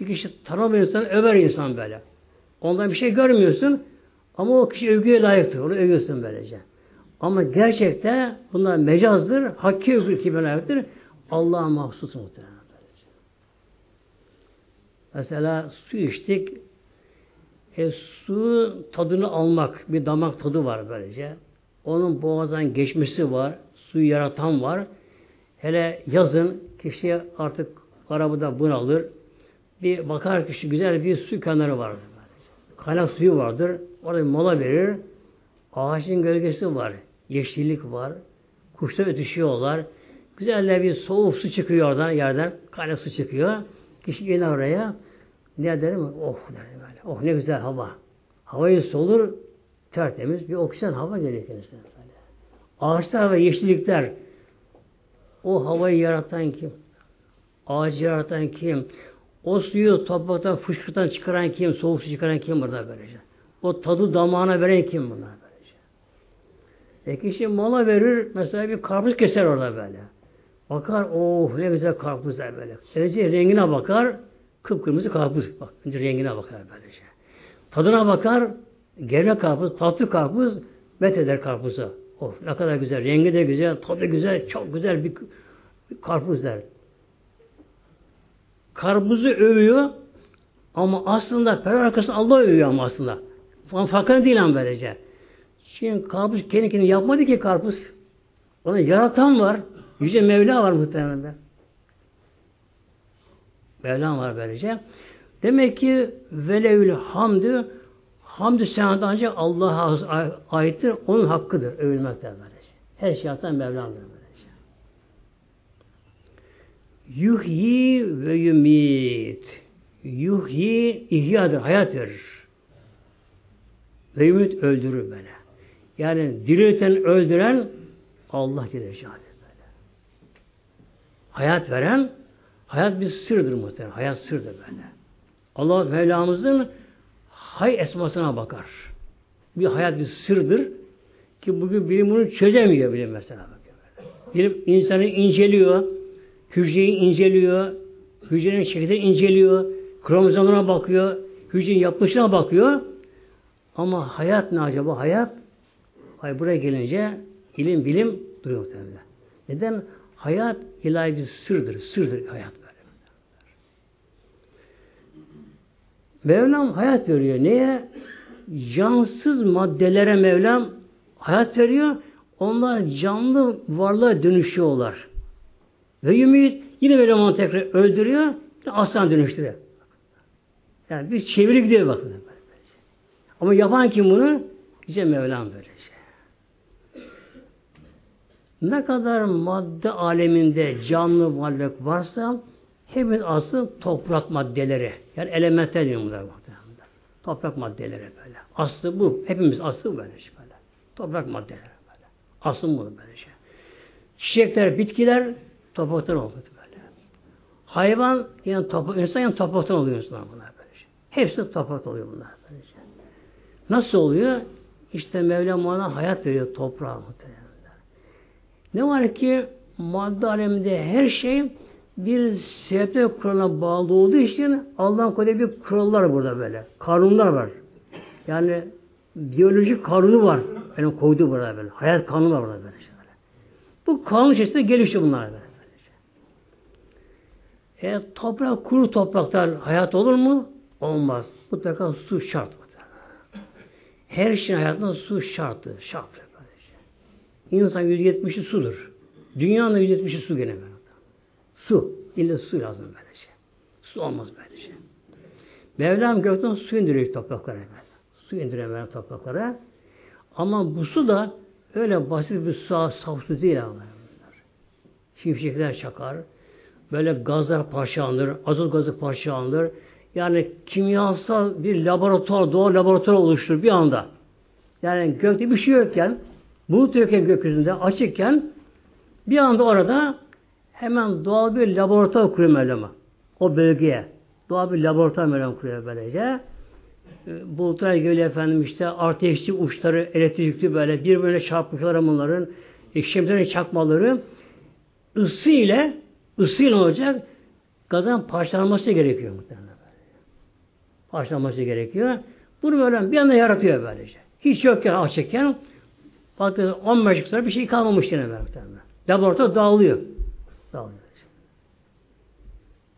Bir kişi tanımıyor insan, över insan böyle. Ondan bir şey görmüyorsun ama o kişi övgüye layıktır. Onu övüyorsun böylece. Ama gerçekte bunlar mecazdır. Hakki övgü kime layıktır? Allah'a mahsus muhtemelen. Mesela su içtik. E, su tadını almak, bir damak tadı var böylece. Onun boğazdan geçmesi var. Suyu yaratan var. Hele yazın kişi artık arabada bunalır. Bir bakar kişi güzel bir su kenarı vardır. Kaynak suyu vardır. Orada mola verir. Ağaçın gölgesi var. Yeşillik var. Kuşlar ötüşüyorlar. Güzel bir soğuk su çıkıyor oradan yerden. Kaynak su çıkıyor. Kişi gelir oraya. Ne der mi? Oh der böyle. Oh ne güzel hava. Havayı solur tertemiz bir oksijen hava geliyor kendisine. Ağaçlar ve yeşillikler o havayı yaratan kim? Ağacı yaratan kim? O suyu topraktan fışkırtan çıkaran kim? Soğuk su çıkaran kim burada böylece? O tadı damağına veren kim bunlar böylece? E kişi mola verir, mesela bir karpuz keser orada böyle. Bakar, oh ne güzel karpuzlar böyle. Önce rengine bakar, kıpkırmızı karpuz. Bak, önce rengine bakar böylece. Tadına bakar, gevre karpuz, tatlı karpuz, met eder karpuzu. Of ne kadar güzel, rengi de güzel, tadı güzel, çok güzel bir, bir karpuz der. Karpuzu övüyor ama aslında per arkasında Allah övüyor ama aslında. Farkında değil ama böylece. Şimdi karpuz kendi kendine yapmadı ki karpuz. Onu yaratan var. Yüce Mevla var muhtemelen. Mevlam var böylece. Demek ki velevül hamdü hamdü senat ancak Allah'a aittir. Onun hakkıdır. Övülmektir böylece. Her şey atan Mevlam'dır böylece. Yuhyi ve yumit. Yuhyi ihyadır. Hayat verir. Ve yumit öldürür böyle. Yani dirilten öldüren Allah Celle böyle. Hayat veren hayat bir sırdır muhtemelen. Hayat sırdır böyle. Allah Mevlamızın hay esmasına bakar. Bir hayat bir sırdır ki bugün bilim bunu çözemiyor bilim mesela. Bilim insanı inceliyor, hücreyi inceliyor, hücrenin şekli inceliyor, kromozomuna bakıyor, hücrenin yapışına bakıyor. Ama hayat ne acaba? Hayat Ay buraya gelince ilim bilim duruyor muhtemelen. Neden? Hayat ilahi bir sırdır. Sırdır hayat böyle. Mevlam hayat veriyor. Neye? Cansız maddelere Mevlam hayat veriyor. Onlar canlı varlığa dönüşüyorlar. Ve ümit yine Mevlam onu tekrar öldürüyor. Aslan dönüştürüyor. Yani bir çeviri gidiyor bakın. Ama yapan kim bunu? İşte Mevlam böylece. Ne kadar madde aleminde canlı varlık varsa hepimiz aslı toprak maddeleri. Yani elementler diyor bunlar. Toprak maddeleri böyle. Aslı bu. Hepimiz aslı böyle şey böyle. Toprak maddeleri böyle. Aslı bu böyle şey. Çiçekler, bitkiler topraktan oluyor böyle. Hayvan yani toprak, insan yani topraktan oluyor insanlar bunlar böyle şey. Hepsi toprak oluyor bunlar böyle şey. Nasıl oluyor? İşte Mevlam ona hayat veriyor toprağa muhtemelen. Ne var ki madde aleminde her şey bir sebepte kuralına bağlı olduğu için Allah'ın koyduğu bir kurallar burada böyle. Kanunlar var. Yani biyolojik kanunu var. Yani koyduğu burada böyle. Hayat kanunu var burada böyle. Bu kanun içerisinde gelişiyor bunlar böyle. E, toprak, kuru topraktan hayat olur mu? Olmaz. Mutlaka su şart. Her şeyin hayatında su şartı. Şart. İnsan 170'i sudur. Dünyanın 170'i su gene böyle. Su. İlle su lazım böyle şey. Su olmaz böyle şey. Mevlam gökten su indiriyor topraklara. Su indiriyor Mevlam topraklara. Ama bu su da öyle basit bir su, saf su değil şimşekler çakar. Böyle gazlar parçalanır, azot gazı parçalanır. Yani kimyasal bir laboratuvar, doğal laboratuvar oluşturur bir anda. Yani gökte bir şey yokken, bulut yokken gökyüzünde açıkken bir anda orada hemen doğal bir laboratuvar kuruyor Mevlam'a. O bölgeye. Doğal bir laboratuvar Mevlam kuruyor böylece. E, bulutlar geliyor efendim işte artı uçları elektrikli böyle birbirine çarpmışlar bunların e, şimdilerin çakmaları ısı ile ısı ile olacak gazın parçalanması gerekiyor muhtemelen. Parçalanması gerekiyor. Bunu böyle bir anda yaratıyor böylece. Hiç yokken açıkken bakın 15 sonra bir şey kalmamış yine muhtemelen. Laboratuvar dağılıyor. Dağılıyor.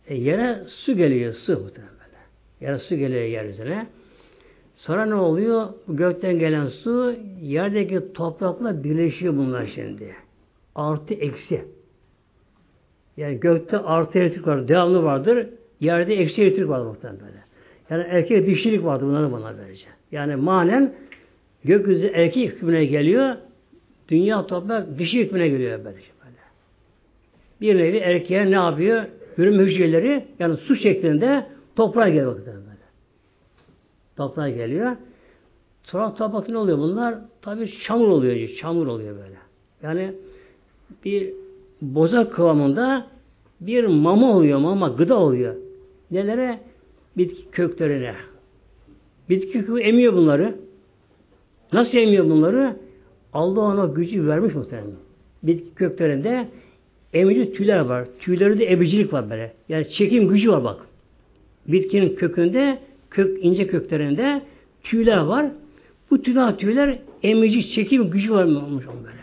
E, yere su geliyor, su muhtemelen böyle. Yere su geliyor yeryüzüne. Sonra ne oluyor? Gökten gelen su yerdeki toprakla birleşiyor bunlar şimdi. Artı eksi. Yani gökte artı elektrik var, devamlı vardır. Yerde eksi elektrik vardır muhtemelen böyle. Yani erkek dişilik vardır bunların bana böylece. Yani manen gökyüzü erkek hükmüne geliyor, dünya toprak dişi hükmüne geliyor böylece böyle. Bir nevi erkeğe ne yapıyor? Ürün hücreleri yani su şeklinde toprağa geliyor böyle. Toprağa geliyor. Sonra toprak ne oluyor bunlar? Tabi çamur oluyor. Çamur oluyor böyle. Yani bir boza kıvamında bir mama oluyor. Mama gıda oluyor. Nelere? Bitki köklerine. Bitki kökü emiyor bunları. Nasıl emiyor bunları? Allah ona gücü vermiş muhtemelen. Bitki köklerinde emici tüyler var. Tüylerinde emicilik var böyle. Yani çekim gücü var bak. Bitkinin kökünde, kök ince köklerinde tüyler var. Bu tüyler tüyler emici çekim gücü var olmuş böyle.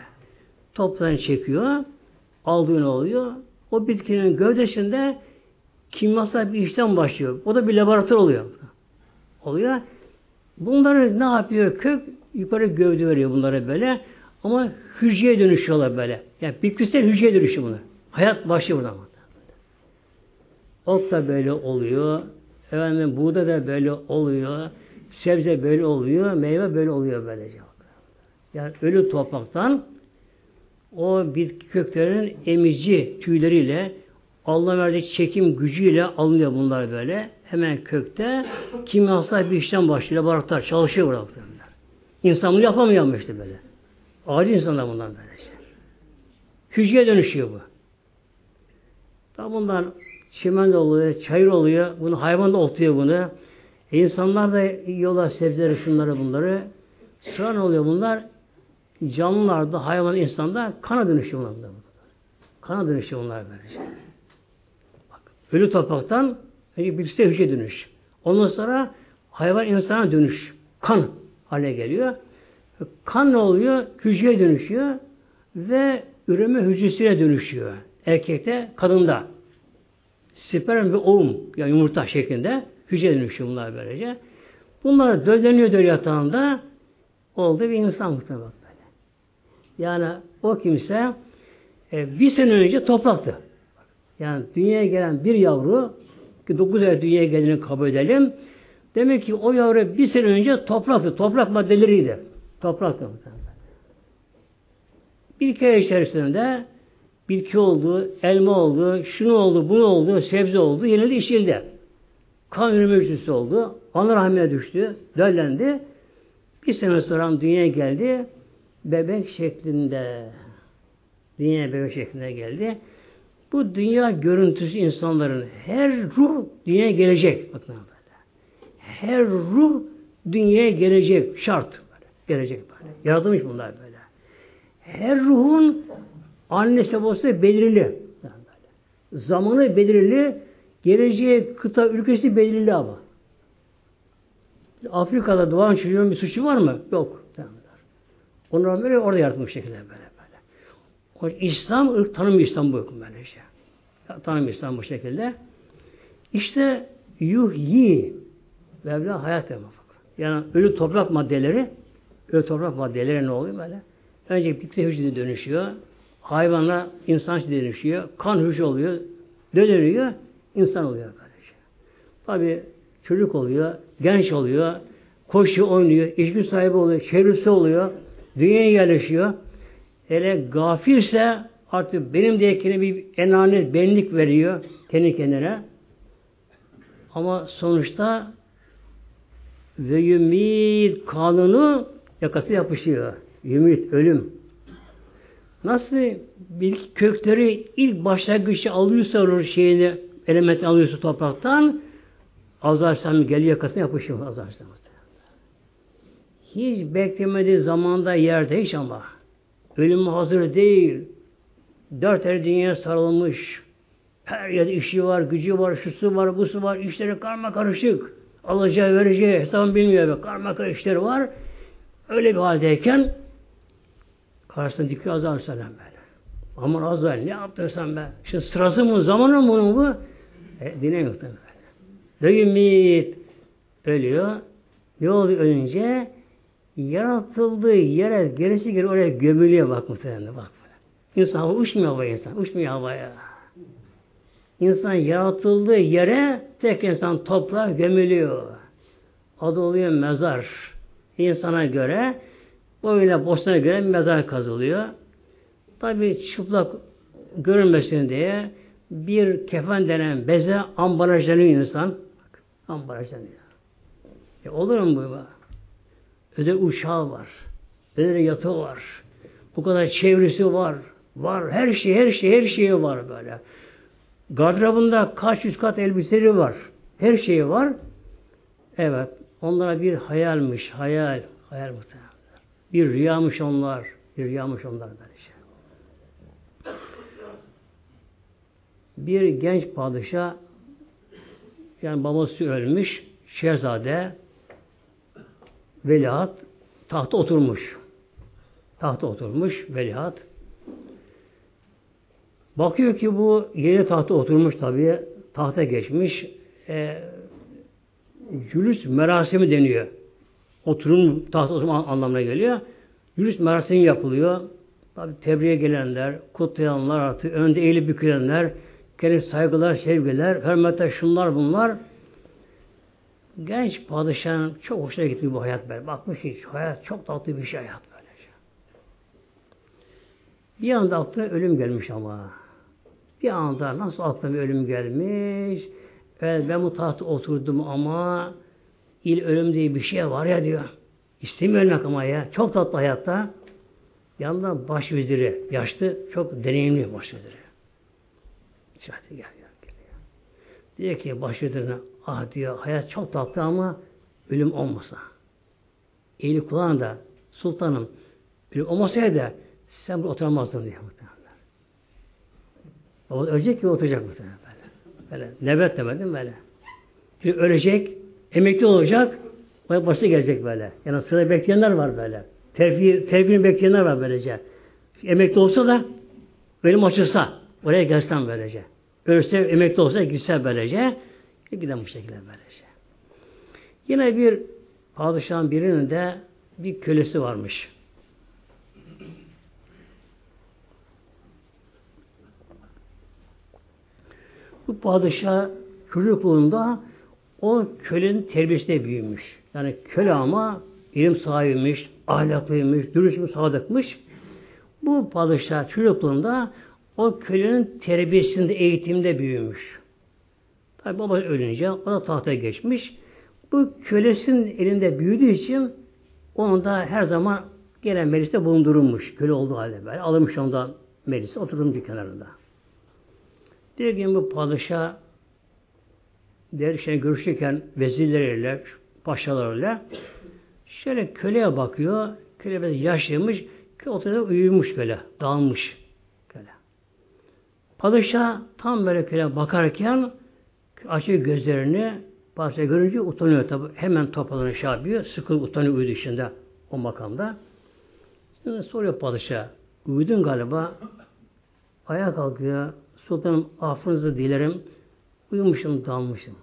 Toprağını çekiyor. Aldığı ne oluyor? O bitkinin gövdesinde kimyasal bir işlem başlıyor. O da bir laboratuvar oluyor. Oluyor. Bunları ne yapıyor? Kök yukarı gövde veriyor bunlara böyle. Ama hücreye dönüşüyorlar böyle. Yani bitkisel hücreye dönüşüyor bunlar. Hayat başlıyor buradan. Ot da böyle oluyor. Efendim buğda da böyle oluyor. Sebze böyle oluyor. Meyve böyle oluyor böylece. Yani ölü topraktan o bitki köklerinin emici tüyleriyle Allah verdiği çekim gücüyle alınıyor bunlar böyle. Hemen kökte kimyasal bir işlem başlıyor. Laboratuvar çalışıyor burada. İnsan bunu yapamıyor işte böyle. Adi insanlar bundan böyle şey. Hücreye dönüşüyor bu. Tam bundan çimen oluyor, çayır oluyor. Bunu hayvan da otluyor bunu. E insanlar da yola sebzeleri, şunları, bunları. Sonra ne oluyor bunlar? Canlılarda, hayvan, insanda kana dönüşüyor bunlar. Kana dönüşüyor bunlar böyle şey. Bak, ölü topraktan birisi hücre dönüş. Ondan sonra hayvan insana dönüş. Kan haline geliyor. Kan ne oluyor? Hücreye dönüşüyor ve üreme hücresine dönüşüyor. Erkekte, kadında. Sperm ve oğum, yani yumurta şeklinde hücre dönüşüyor bunlar böylece. Bunlar dölleniyor döl yatağında oldu bir insan muhtemelen. Yani o kimse e, bir sene önce topraktı. Yani dünyaya gelen bir yavru ki dokuz ay dünyaya geldiğini kabul edelim. Demek ki o yavru bir sene önce topraktı. Toprak maddeleriydi. Topraktı. Bir kere içerisinde bitki oldu, elma oldu, şunu oldu, bunu oldu, sebze oldu, yenildi, işildi. Kan üreme hücresi oldu. Ana rahmine düştü, döllendi. Bir sene sonra dünyaya geldi. Bebek şeklinde. Dünya bebek şeklinde geldi. Bu dünya görüntüsü insanların her ruh dünyaya gelecek. Bakın böyle. Her ruh dünyaya gelecek. Şart. Böyle. Gelecek böyle. Yaratılmış bunlar böyle. Her ruhun annesi babası belirli. Zamanı belirli. Geleceği kıta ülkesi belirli ama. Afrika'da doğan çocuğun bir suçu var mı? Yok. Onlar böyle orada yaratılmış şekilde böyle böyle. O İslam ırk tanım İslam bu böyle işte. Tanım İslam bu şekilde. İşte yuhyi Mevla hayat vermek. Yani ölü toprak maddeleri ölü toprak maddeleri ne oluyor böyle? Önce bitki hücresi dönüşüyor. Hayvanlar insan dönüşüyor. Kan hücre oluyor. Dönüyor. insan oluyor böylece. Tabi çocuk oluyor. Genç oluyor. Koşuyor, oynuyor. İşgü sahibi oluyor. Çevresi oluyor. Dünyaya yerleşiyor. Hele gafilse Artık benim diye kendine bir enanet benlik veriyor kendi kendine. Ama sonuçta ve yümit kanunu yakası yapışıyor. Yümit, ölüm. Nasıl bir kökleri ilk başlangıçta alıyorsa o şeyini, element alıyorsa topraktan, azarsam geliyor yakasına yapışıyor azarsam. Hiç beklemediği zamanda yerde hiç ama. Ölüm hazır değil. Dört her dünya sarılmış. Her yerde işi var, gücü var, şusu var, busu var, işleri karma karışık. Alacağı, vereceği hesabını bilmiyor. Karma karışık işleri var. Öyle bir haldeyken karşısında dikiyor Azrail Aleyhisselam böyle. Aman Azrail ne yaptın sen be? Şimdi sırası mı, zamanı mı bunun bu? E, dinemiyor böyle. Ve ümit ölüyor. Ne oldu ölünce? Yaratıldığı yere gerisi geri oraya gömülüyor bak muhtemelen bak. İnsan uçmuyor havaya insan. Uçmuyor havaya. İnsan yaratıldığı yere tek insan toprağa gömülüyor. Adı oluyor mezar. İnsana göre öyle boşuna göre mezar kazılıyor. Tabi çıplak görünmesin diye bir kefen denen beze ambalajlanıyor insan. Ambalajlanıyor. E olur mu bu? Özel uçağı var. Özel yatağı var. Bu kadar çevresi var. Var. Her şey, her şey, her şeyi var böyle. Gardırobunda kaç yüz kat elbiseleri var. Her şeyi var. Evet. Onlara bir hayalmiş. Hayal. Hayal muhtemelen. Bir rüyamış onlar. Bir rüyamış onlar böylece. Bir genç padişah yani babası ölmüş. Şehzade veliaht tahta oturmuş. Tahta oturmuş veliaht. Bakıyor ki bu yeni tahta oturmuş tabii. Tahta geçmiş. E, Cülüs merasimi deniyor. Oturum, tahta oturum anlamına geliyor. Cülüs merasimi yapılıyor. Tabi tebriğe gelenler, kutlayanlar artık, önde eğilip bükülenler, kendi saygılar, sevgiler, hürmetler, şunlar bunlar. Genç padişahın çok hoşuna gitti bu hayat böyle. Bakmış hiç, hayat çok tatlı bir şey hayat böylece. Bir anda aklına ölüm gelmiş ama. Bir anda nasıl aklına bir ölüm gelmiş. Evet ben bu tahta oturdum ama il ölüm diye bir şey var ya diyor. İstemiyor ölmek ama ya. Çok tatlı hayatta. Yanında baş veziri, yaşlı, çok deneyimli baş veziri. Şahit geliyor, geliyor. Diyor ki baş vezirine, ah diyor, hayat çok tatlı ama ölüm olmasa. Eli kulağında, sultanım, ölüm olmasaydı sen burada oturamazdın diyor muhtemelen. O ölecek ki oturacak muhtemelen böyle. Böyle. Nebet demedim böyle. Şimdi ölecek, emekli olacak, başta gelecek böyle. Yani sırada bekleyenler var böyle. Terfi, terfini bekleyenler var böylece. Emekli olsa da benim açılsa oraya gelsen böylece. Ölse emekli olsa gitse böylece. Giden bu şekilde böylece. Yine bir padişahın birinin de bir kölesi varmış. Bu padişah çocukluğunda o kölenin terbiyesinde büyümüş. Yani köle ama ilim sahibiymiş, ahlaklıymış, dürüstmüş, sadıkmış. Bu padişah çocukluğunda o kölenin terbiyesinde, eğitimde büyümüş. Tabi baba ölünce o da tahtaya geçmiş. Bu kölesinin elinde büyüdüğü için onu da her zaman gelen mecliste bulundurulmuş. Köle olduğu halde böyle. Alınmış ondan meclise oturmuş kenarında. Bir gün bu padişah der şey görüşürken vezirleriyle, paşalarıyla şöyle köleye bakıyor. Köle biraz yaşlıymış. Köle oturda uyumuş böyle. Dağılmış. Köle. Padişah tam böyle köle bakarken açıyor gözlerini padişah görünce utanıyor tabi. Hemen toparlanıyor şey yapıyor. Sıkı utanıyor uyudu içinde o makamda. Şimdi soruyor padişah. Uyudun galiba. Ayağa kalkıyor. Sultanım affınızı dilerim. Uyumuşum, dalmışım.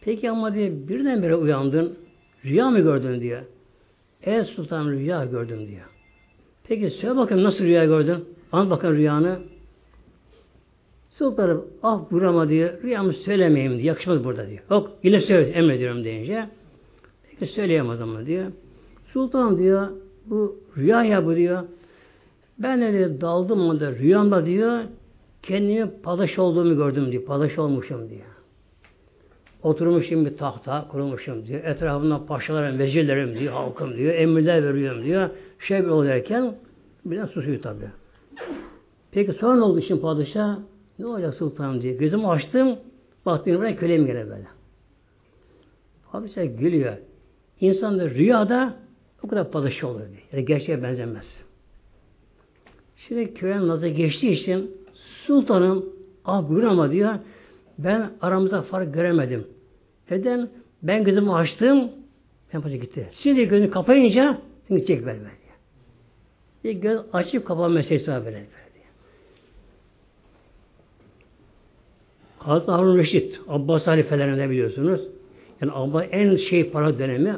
Peki ama diye birdenbire uyandın. Rüya mı gördün diyor. Evet sultanım rüya gördüm diyor. Peki söyle bakayım nasıl rüya gördün? Anlat bakayım rüyanı. Sultanım ah burama diyor. Rüyamı söylemeyeyim diyor. Yakışmaz burada diyor. Yok yine söyle emrediyorum deyince. Peki söyleyemez ama diyor. Sultan diyor bu rüya ya bu diyor. Ben öyle daldım onda rüyamda diyor kendimi padaş olduğumu gördüm diyor. Padaş olmuşum diyor. Oturmuşum bir tahta kurmuşum diyor. Etrafımda paşalarım, vezirlerim diyor, halkım diyor. Emirler veriyorum diyor. Şey derken birden susuyor tabi. Peki sonra ne oldu işin padişah? Ne olacak sultanım diye. Gözümü açtım. Baktım buraya kölem gene böyle. Padişah gülüyor. İnsan da rüyada o kadar padişah olur diye. Yani gerçeğe benzemez. Şimdi köyen nazı geçtiği için sultanım ah buyur ama diyor ben aramızda fark göremedim. Neden? Ben gözümü açtım ben paşa gitti. Şimdi gözünü kapayınca gidecek böyle diye. Bir göz açıp kapanma meselesi var böyle. Hazreti Harun Reşit, Abbas halifelerinde biliyorsunuz. Yani Abbas en şey para dönemi.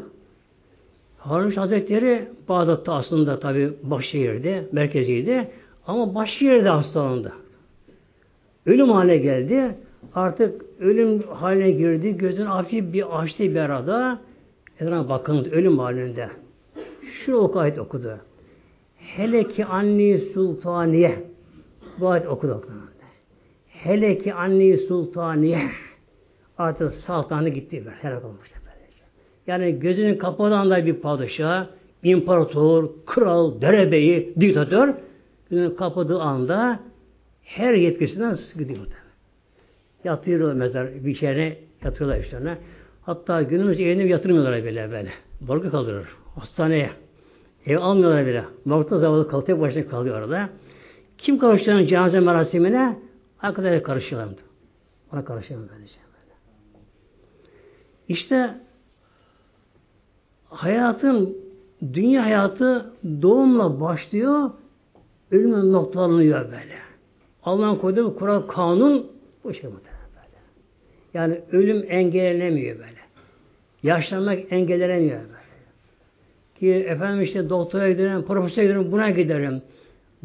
Harun Reşit Hazretleri Bağdat'ta aslında tabi başşehirde, merkeziydi. Ama başşehirde hastalandı. Ölüm haline geldi. Artık ölüm haline girdi. Gözünü hafif bir açtı bir arada. Etrafına bakın ölüm halinde. Şu ayet okudu. Hele ki anni sultaniye. Bu ayet okudu. Hele ki anni sultaniye. Artık saltanı gitti. Helak olmuş. Yani gözünün kapadan da bir padişah, imparator, kral, derebeyi, diktatör gözünü kapadığı anda her yetkisinden gidiyor. Yatıyor mezar bir şeye yatıyorlar işte Hatta günümüzde evine yatırmıyorlar böyle böyle. Borga kaldırır. Hastaneye. Ev almıyorlar bile. Vakti zavallı kalıyor, başına kalıyor orada. Kim karıştıran cenaze merasimine? Arkadaşlar karışıyorlar. Ona karışıyorlar böylece. Böyle. İşte hayatın dünya hayatı doğumla başlıyor, ölümle noktalanıyor böyle. Allah'ın koyduğu kural kanun bu şey muhtemelen böyle. Yani ölüm engellenemiyor böyle. Yaşlanmak engellenemiyor böyle. Ki efendim işte doktora giderim, profesöre giderim, buna giderim.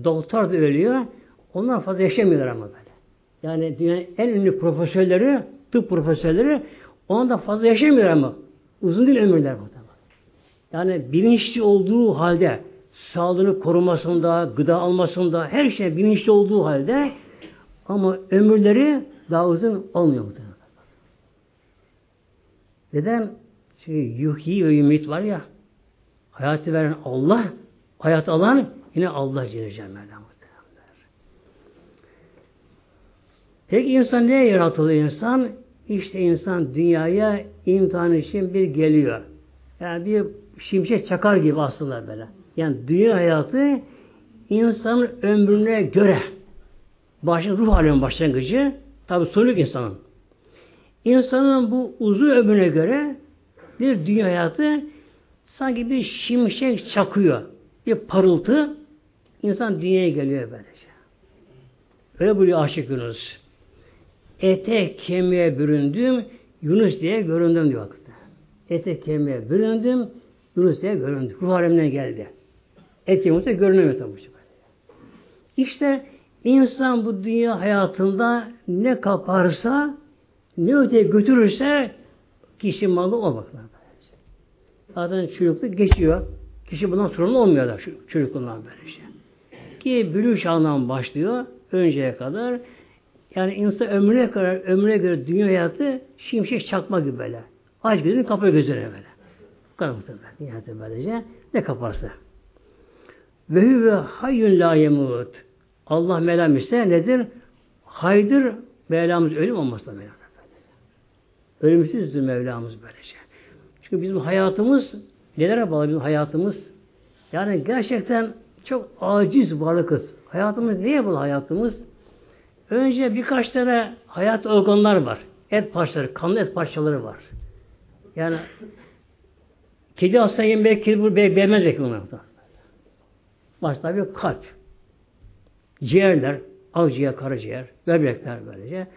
Doktor da ölüyor. Onlar fazla yaşamıyorlar ama böyle. Yani dünyanın en ünlü profesörleri, tıp profesörleri ondan fazla yaşamıyor ama. Uzun değil ömürler bu. Yani bilinçli olduğu halde sağlığını korumasında, gıda almasında, her şey bilinçli olduğu halde ama ömürleri daha uzun olmuyor muhtemelen. Neden? Çünkü yuhyi ve ümit var ya, hayatı veren Allah, hayat alan yine Allah Celle Celaluhu. Peki insan neye yaratıldı insan? İşte insan dünyaya imtihan için bir geliyor. Yani bir şimşek çakar gibi aslında böyle. Yani dünya hayatı insanın ömrüne göre başın ruh halinin başlangıcı tabi soluk insanın. İnsanın bu uzun ömrüne göre bir dünya hayatı sanki bir şimşek çakıyor. Bir parıltı insan dünyaya geliyor böylece. Öyle buyuruyor Aşık Yunus. Ete kemiğe büründüm, Yunus diye göründüm diyor. Ete kemiğe büründüm, Yunus'a göründü. Ruh alemine geldi. Et Yunus'a görünüyor tabi. İşte insan bu dünya hayatında ne kaparsa ne öteye götürürse kişi malı o bakımdan. Zaten çocukluk geçiyor. Kişi bundan sorumlu olmuyor da çocukluğundan böylece. Ki bülü çağından başlıyor önceye kadar. Yani insan ömrüne kadar ömrüne göre dünya hayatı şimşek çakma gibi böyle. Aç gözünü kapıyor gözüne böyle. Bu kadar muhtemelen. Nihayet böylece ne kaparsa. Ve hüve hayyun la yemut. Allah melam ise nedir? Haydır Mevlamız ölüm olmazsa Mevlamız. Ölümsüzdür Mevlamız böylece. Çünkü bizim hayatımız nelere bağlı bizim hayatımız? Yani gerçekten çok aciz varlıkız. Hayatımız neye bağlı hayatımız? Önce birkaç tane hayat organlar var. Et parçaları, kanlı et parçaları var. Yani Kedi hasta belki kedi bunu beğenmez belki bunlar. Başta bir kalp. Ciğerler, akciğer, karaciğer, böbrekler böylece.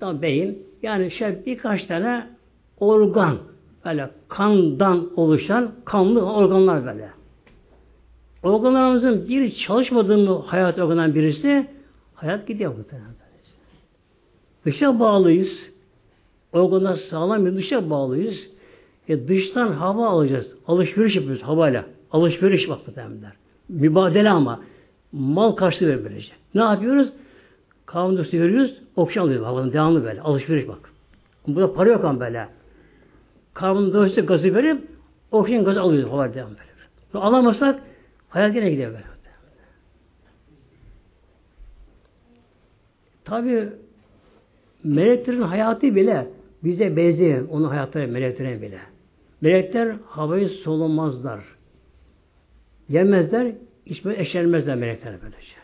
Tam beyin. Yani şey birkaç tane organ böyle kandan oluşan kanlı organlar böyle. Organlarımızın bir çalışmadığı mı hayat organından birisi hayat gidiyor muhtemelen. Dışa bağlıyız. Organlar sağlam bir dışa bağlıyız. E dıştan hava alacağız. Alışveriş yapıyoruz havayla. Alışveriş vakti derler. Mübadele ama. mal karşılığı böylece. Ne yapıyoruz? Kavun dostu veriyoruz, okşan alıyor havanın devamlı böyle. Alışveriş bak. Burada para yok ama böyle. Kavun dostu gazı verip okşan gazı alıyoruz hava devamlı böyle. Alamazsak hayat yine gidiyor böyle. Tabi meleklerin hayatı bile bize benziyor. Onun hayatları meleklerin bile. Melekler havayı solunmazlar. Yemezler, hiç böyle eşlenmezler melekler böylece.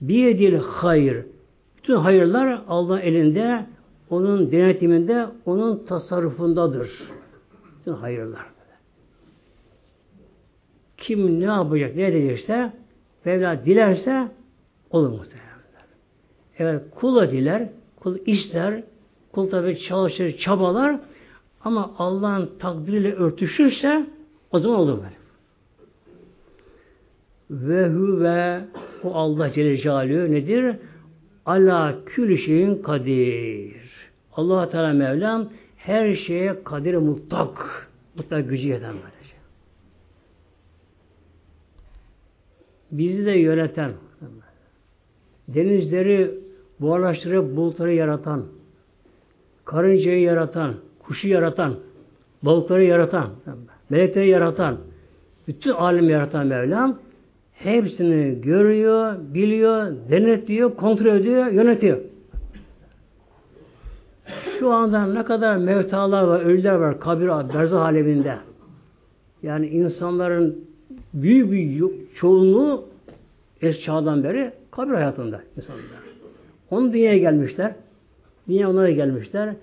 Bir edil hayır. Bütün hayırlar Allah'ın elinde, onun denetiminde, onun tasarrufundadır. Bütün hayırlar. Kim ne yapacak, ne edecekse, Mevla dilerse olur muhtemelen. Evet, kula diler, kul ister, kul tabi çalışır, çabalar ama Allah'ın takdiriyle örtüşürse o zaman olur böyle. Ve huve o Allah Celle Celaluhu nedir? Ala kül şeyin kadir. allah Teala Mevlam her şeye kadir mutlak. Mutlak gücü yeten böylece. Bizi de yöneten, denizleri buharlaştırıp bulutları yaratan, karıncayı yaratan, kuşu yaratan, balıkları yaratan, melekleri yaratan, bütün alim yaratan Mevlam hepsini görüyor, biliyor, denetliyor, kontrol ediyor, yönetiyor. Şu anda ne kadar mevtalar var, ölüler var, kabir, berzah aleminde. Yani insanların büyük bir çoğunluğu es çağdan beri kabir hayatında insanlar. Onun dünyaya gelmişler. Dünya onlara gelmişler.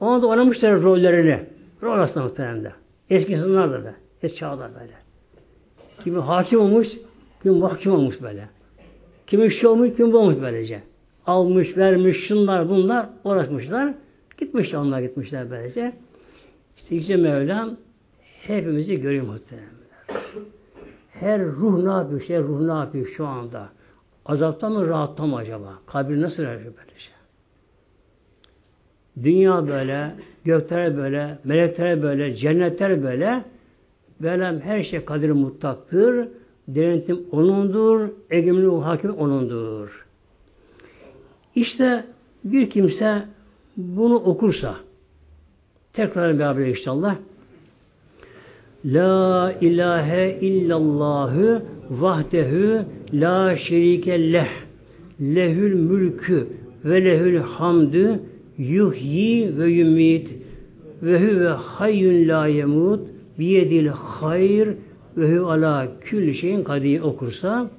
Ona da oynamışlar rollerini. Rol aslında muhtemelen de. Eski insanlar da. Eski çağlar böyle. Kimi hakim olmuş, kimi mahkum olmuş böyle. Kimi şu olmuş, kimi bu olmuş böylece. Almış, vermiş, şunlar, bunlar uğraşmışlar. Gitmişler, onlar gitmişler böylece. İşte işte Mevlam hepimizi görüyor muhtemelen. Her ruh ne yapıyor? Her ruh ne yapıyor şu anda? Azapta mı, rahatta mı acaba? Kabir nasıl yaşıyor böylece? Dünya böyle, gökler böyle, melekler böyle, cennetler böyle. Böyle her şey kadir mutlaktır. Denetim O'nundur. Egemenliği hakim O'nundur. İşte bir kimse bunu okursa tekrar beraber inşallah La ilahe illallahü vahdehu la şerike leh lehül mülkü ve lehül hamdü yuhyi ve yumit ve huve hayyun la yemut biyedil hayr ve hu ala külli şeyin kadir okursa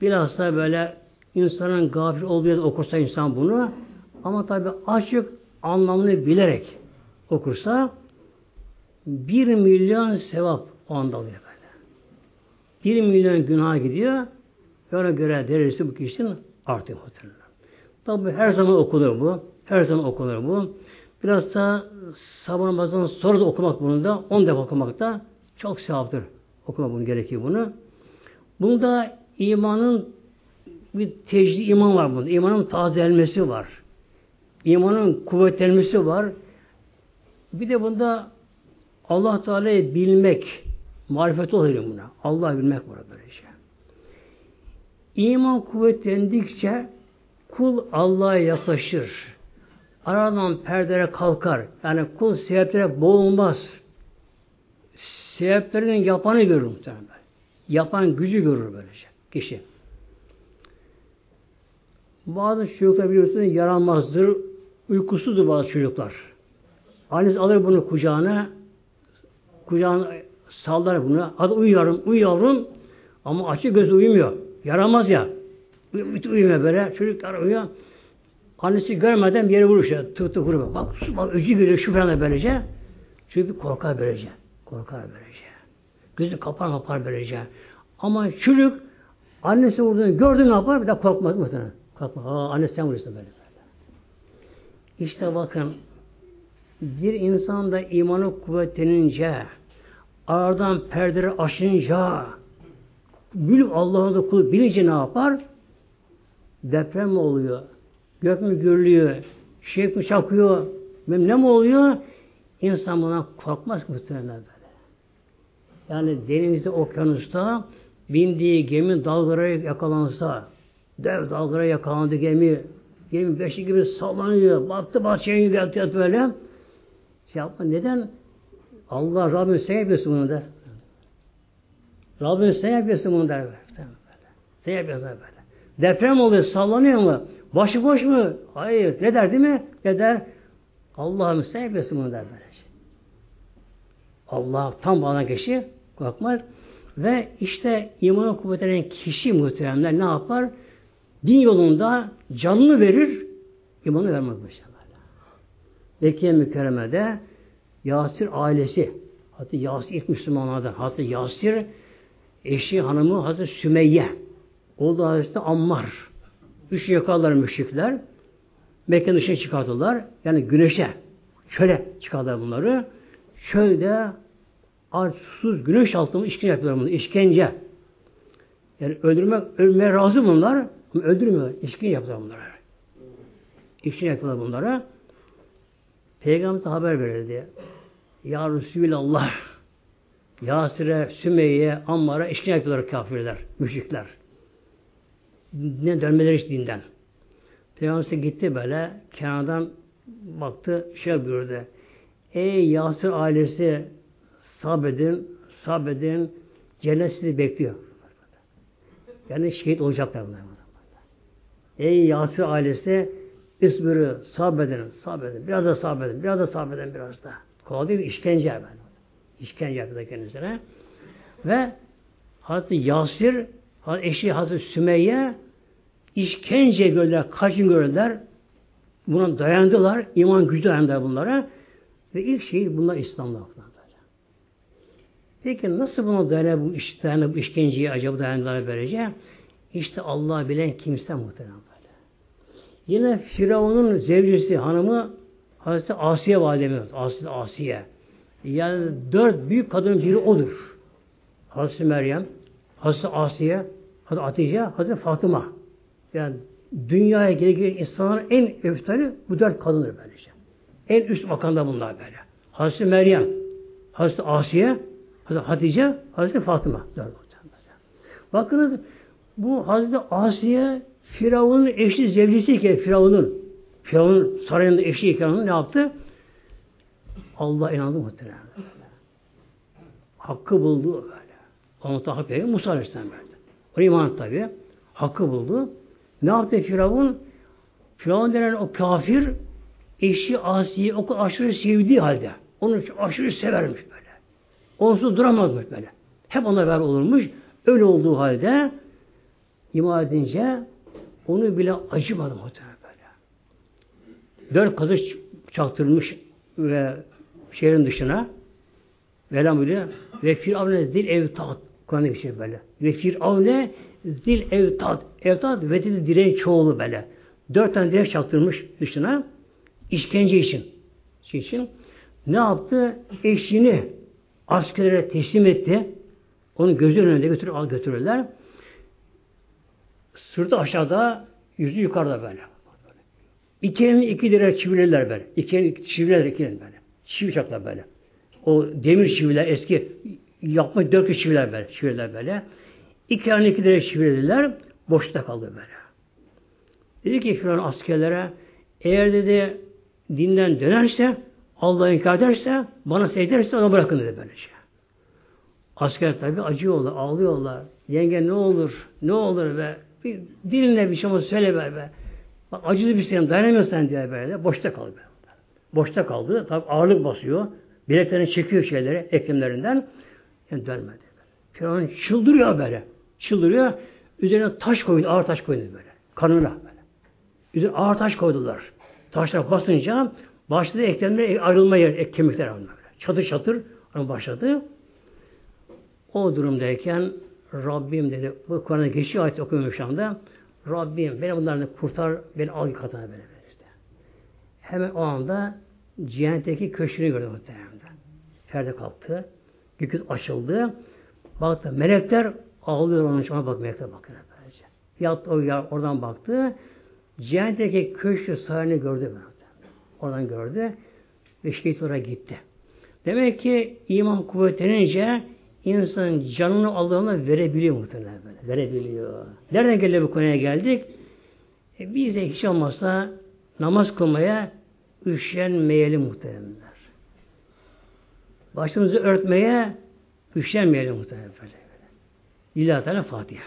bilhassa böyle insanın gafil olduğu okursa insan bunu ama tabi açık anlamını bilerek okursa bir milyon sevap o anda oluyor. Bir milyon günah gidiyor ona göre derecesi bu kişinin artıyor muhtemelen. Tabi her zaman okunur bu. Her zaman okunur bu. Biraz da sabah namazından sonra da okumak bunu da on defa okumak da çok sevaptır. Okumak bunu gerekiyor bunu. Bunda imanın bir tecdi iman var bunda. İmanın tazelmesi var. İmanın kuvvetlenmesi var. Bir de bunda Allah Teala'yı bilmek, marifet oluyor buna. Allah bilmek var böylece. İman kuvvetlendikçe kul Allah'a yaklaşır. Aradan perdere kalkar. Yani kul sebeplere boğulmaz. Sebeplerinin yapanı görür muhtemelen. Yapan gücü görür böylece kişi. Bazı çocuklar biliyorsunuz yaramazdır, uykusuzdur bazı çocuklar. Annesi alır bunu kucağına, kucağına sallar bunu. Hadi uyu yavrum, uyu yavrum. Ama açık gözü uyumuyor. Yaramaz ya. Uy uyumuyor böyle. Çocuklar uyuyor. Annesi görmeden bir yere vurur işte. Tık tık vuruyor. Bak, bak öcü geliyor şu falan böylece. Çünkü korkar böylece. Korkar böylece. Gözü kapar kapar böylece. Ama çocuk annesi vurduğunu gördü ne yapar? Bir de korkmaz mı? Korkmaz. Aa, annesi sen vuruyorsun böyle. İşte bakın bir insan da imanı kuvvetlenince aradan perdeleri aşınca gül Allah'ın da kulu bilince ne yapar? Deprem oluyor? Gök mü gürlüyor? Şevk mi çakıyor? Ne mi oluyor? İnsan buna korkmaz muhtemelen böyle. Yani denizde, okyanusta bindiği gemi dalgalara yakalansa, dev dalgalara yakalandı gemi, gemi beşi gibi sallanıyor, battı bahçeye geldi böyle. Şey yapma, neden? Allah Rabbim sen yapıyorsun bunu der. Rabbim sen yapıyorsun bunu der. Sen yapıyorsun böyle. Deprem oluyor, sallanıyor mu? Başı boş mu? Hayır. Ne der değil mi? Ne der? Allah'ım sen yapıyorsun bunu der böyle. Allah tam bağlanan kişi korkmaz. Ve işte imanı kuvvetlenen kişi muhteremler ne yapar? Din yolunda canını verir, imanı vermez bu. Mekke mükerremede Yasir ailesi, hatta Yasir ilk Müslümanlardan, hatta Yasir eşi hanımı Hazreti Sümeyye, oldu Hazreti Ammar. Üç yakalar müşrikler. Mekke'nin dışına çıkartırlar. Yani güneşe, çöle çıkardılar bunları. Çölde aç, susuz, güneş altında işkence yapıyorlar bunu. İşkence. Yani öldürmek, ölmeye razı bunlar. Ama öldürmüyorlar. İşkence yapıyorlar bunlara. İşkence yapıyorlar bunlara. Peygamber haber verildi. Ya Resulallah Yasir'e, Sümeyye, Ammar'a işkence yapıyorlar kafirler, müşrikler. Ne dönmeleri hiç dinden. Peygamber gitti böyle kenardan baktı şey buyurdu. Ey Yasir ailesi sabredin, sabredin cennet sizi bekliyor. Yani şehit olacaklar bunlar. Ey Yasir ailesi İsbürü sabredin, sabredin, biraz da sabredin, biraz da sabredin biraz da. Kolay değil, işkence ben. İşkence yapıyor kendisine. Ve Hazreti Yasir, eşi Hazreti Sümeyye işkence gördüler, kaç gün gördüler. Buna dayandılar, iman gücü dayandılar bunlara. Ve ilk şey bunlar İslam'da. Peki nasıl buna dayanır bu, iş, dayanır, bu işkenceyi acaba dayandılar böylece? İşte Allah bilen kimse muhtemelen böyle. Yine Firavun'un zevcisi, hanımı Hazreti Asiye validemiz, Asiye, Asiye. Yani dört büyük kadının biri odur. Hazreti Meryem, Hazreti Asiye, Hazreti Hatice, Hazreti Fatıma. Yani dünyaya gelen insanların en öfteri bu dört kadındır böylece. En üst makanda bunlar böyle. Hazreti Meryem, Hazreti Asiye, Hazreti Hatice, Hazreti Fatıma. Dört Bakınız bu Hazreti Asiye Firavun'un eşi zevcisi Firavun'un Firavun'un sarayında eşi iken ne yaptı? Allah inandı muhtemelen. Hakkı buldu böyle. Onu takip ediyor. Musa Aleyhisselam verdi. O iman tabi. Hakkı buldu. Ne yaptı Firavun? Firavun denen o kafir eşi Asiye o aşırı sevdiği halde onu aşırı severmiş böyle. Onsuz duramazmış böyle. Hep ona ver olurmuş. Öyle olduğu halde iman edince onu bile acımadı muhtemelen. Dört kızı çaktırmış ve şehrin dışına velhamdülillah ve firavne dil evtat Kur'an'da geçiyor böyle. Ve firavne dil evtat evtat ve dil direğin çoğulu böyle. Dört tane direk çaktırmış dışına işkence için. Şey için ne yaptı? Eşini askerlere teslim etti. Onu gözü önünde götürür, al götürürler. Sırtı aşağıda, yüzü yukarıda böyle. İki elini iki direk çivilerler böyle. İki elini çiviler iki elini böyle. Çivi çaklar böyle. O demir çiviler eski yapma dörtlü çiviler böyle. Çiviler böyle. İki elini iki direk çivilediler. Boşta kaldı böyle. Dedi ki Firavun askerlere eğer dedi dinden dönerse Allah'ı inkar ederse bana secde onu bırakın dedi böyle şey. Asker tabi acıyorlar, ağlıyorlar. Yenge ne olur, ne olur be. Bir dilinle bir şey söyle be be. Bak acılı bir şey dayanamıyorsan diye böyle. Boşta kaldı. Boşta kaldı. Tabi ağırlık basıyor. Bileklerini çekiyor şeyleri eklemlerinden. Yani dönmedi. Firavun çıldırıyor böyle. Çıldırıyor. Üzerine taş koydu. Ağır taş koydu böyle. Kanına böyle. Üzerine ağır taş koydular. Taşlar basınca başladı eklemler ayrılma yer, ek kemikler ayrılma. Çatır çatır başladı. O durumdayken Rabbim dedi, bu Kur'an'a geçiyor ayet okumuyor şu anda. Rabbim beni bunlardan kurtar, beni al katına böyle işte. Hemen o anda cehennetteki köşkünü gördü muhtemelen. Perde kalktı. Gökyüzü açıldı. Baktı. Melekler ağlıyor onun için. Ona bak melekler bakıyor böylece. Yattı o ya, oradan baktı. Cehennetteki köşkü sahne gördü. Oradan gördü. Ve şehit oraya gitti. Demek ki iman kuvvetlenince insan canını Allah'ına verebiliyor muhtemelen böyle. Verebiliyor. Nereden geliyor bu konuya geldik? E, biz de hiç olmazsa namaz kılmaya üşenmeyelim muhteremler. Başımızı örtmeye üşenmeyelim böyle. Lillahi Teala Fatiha.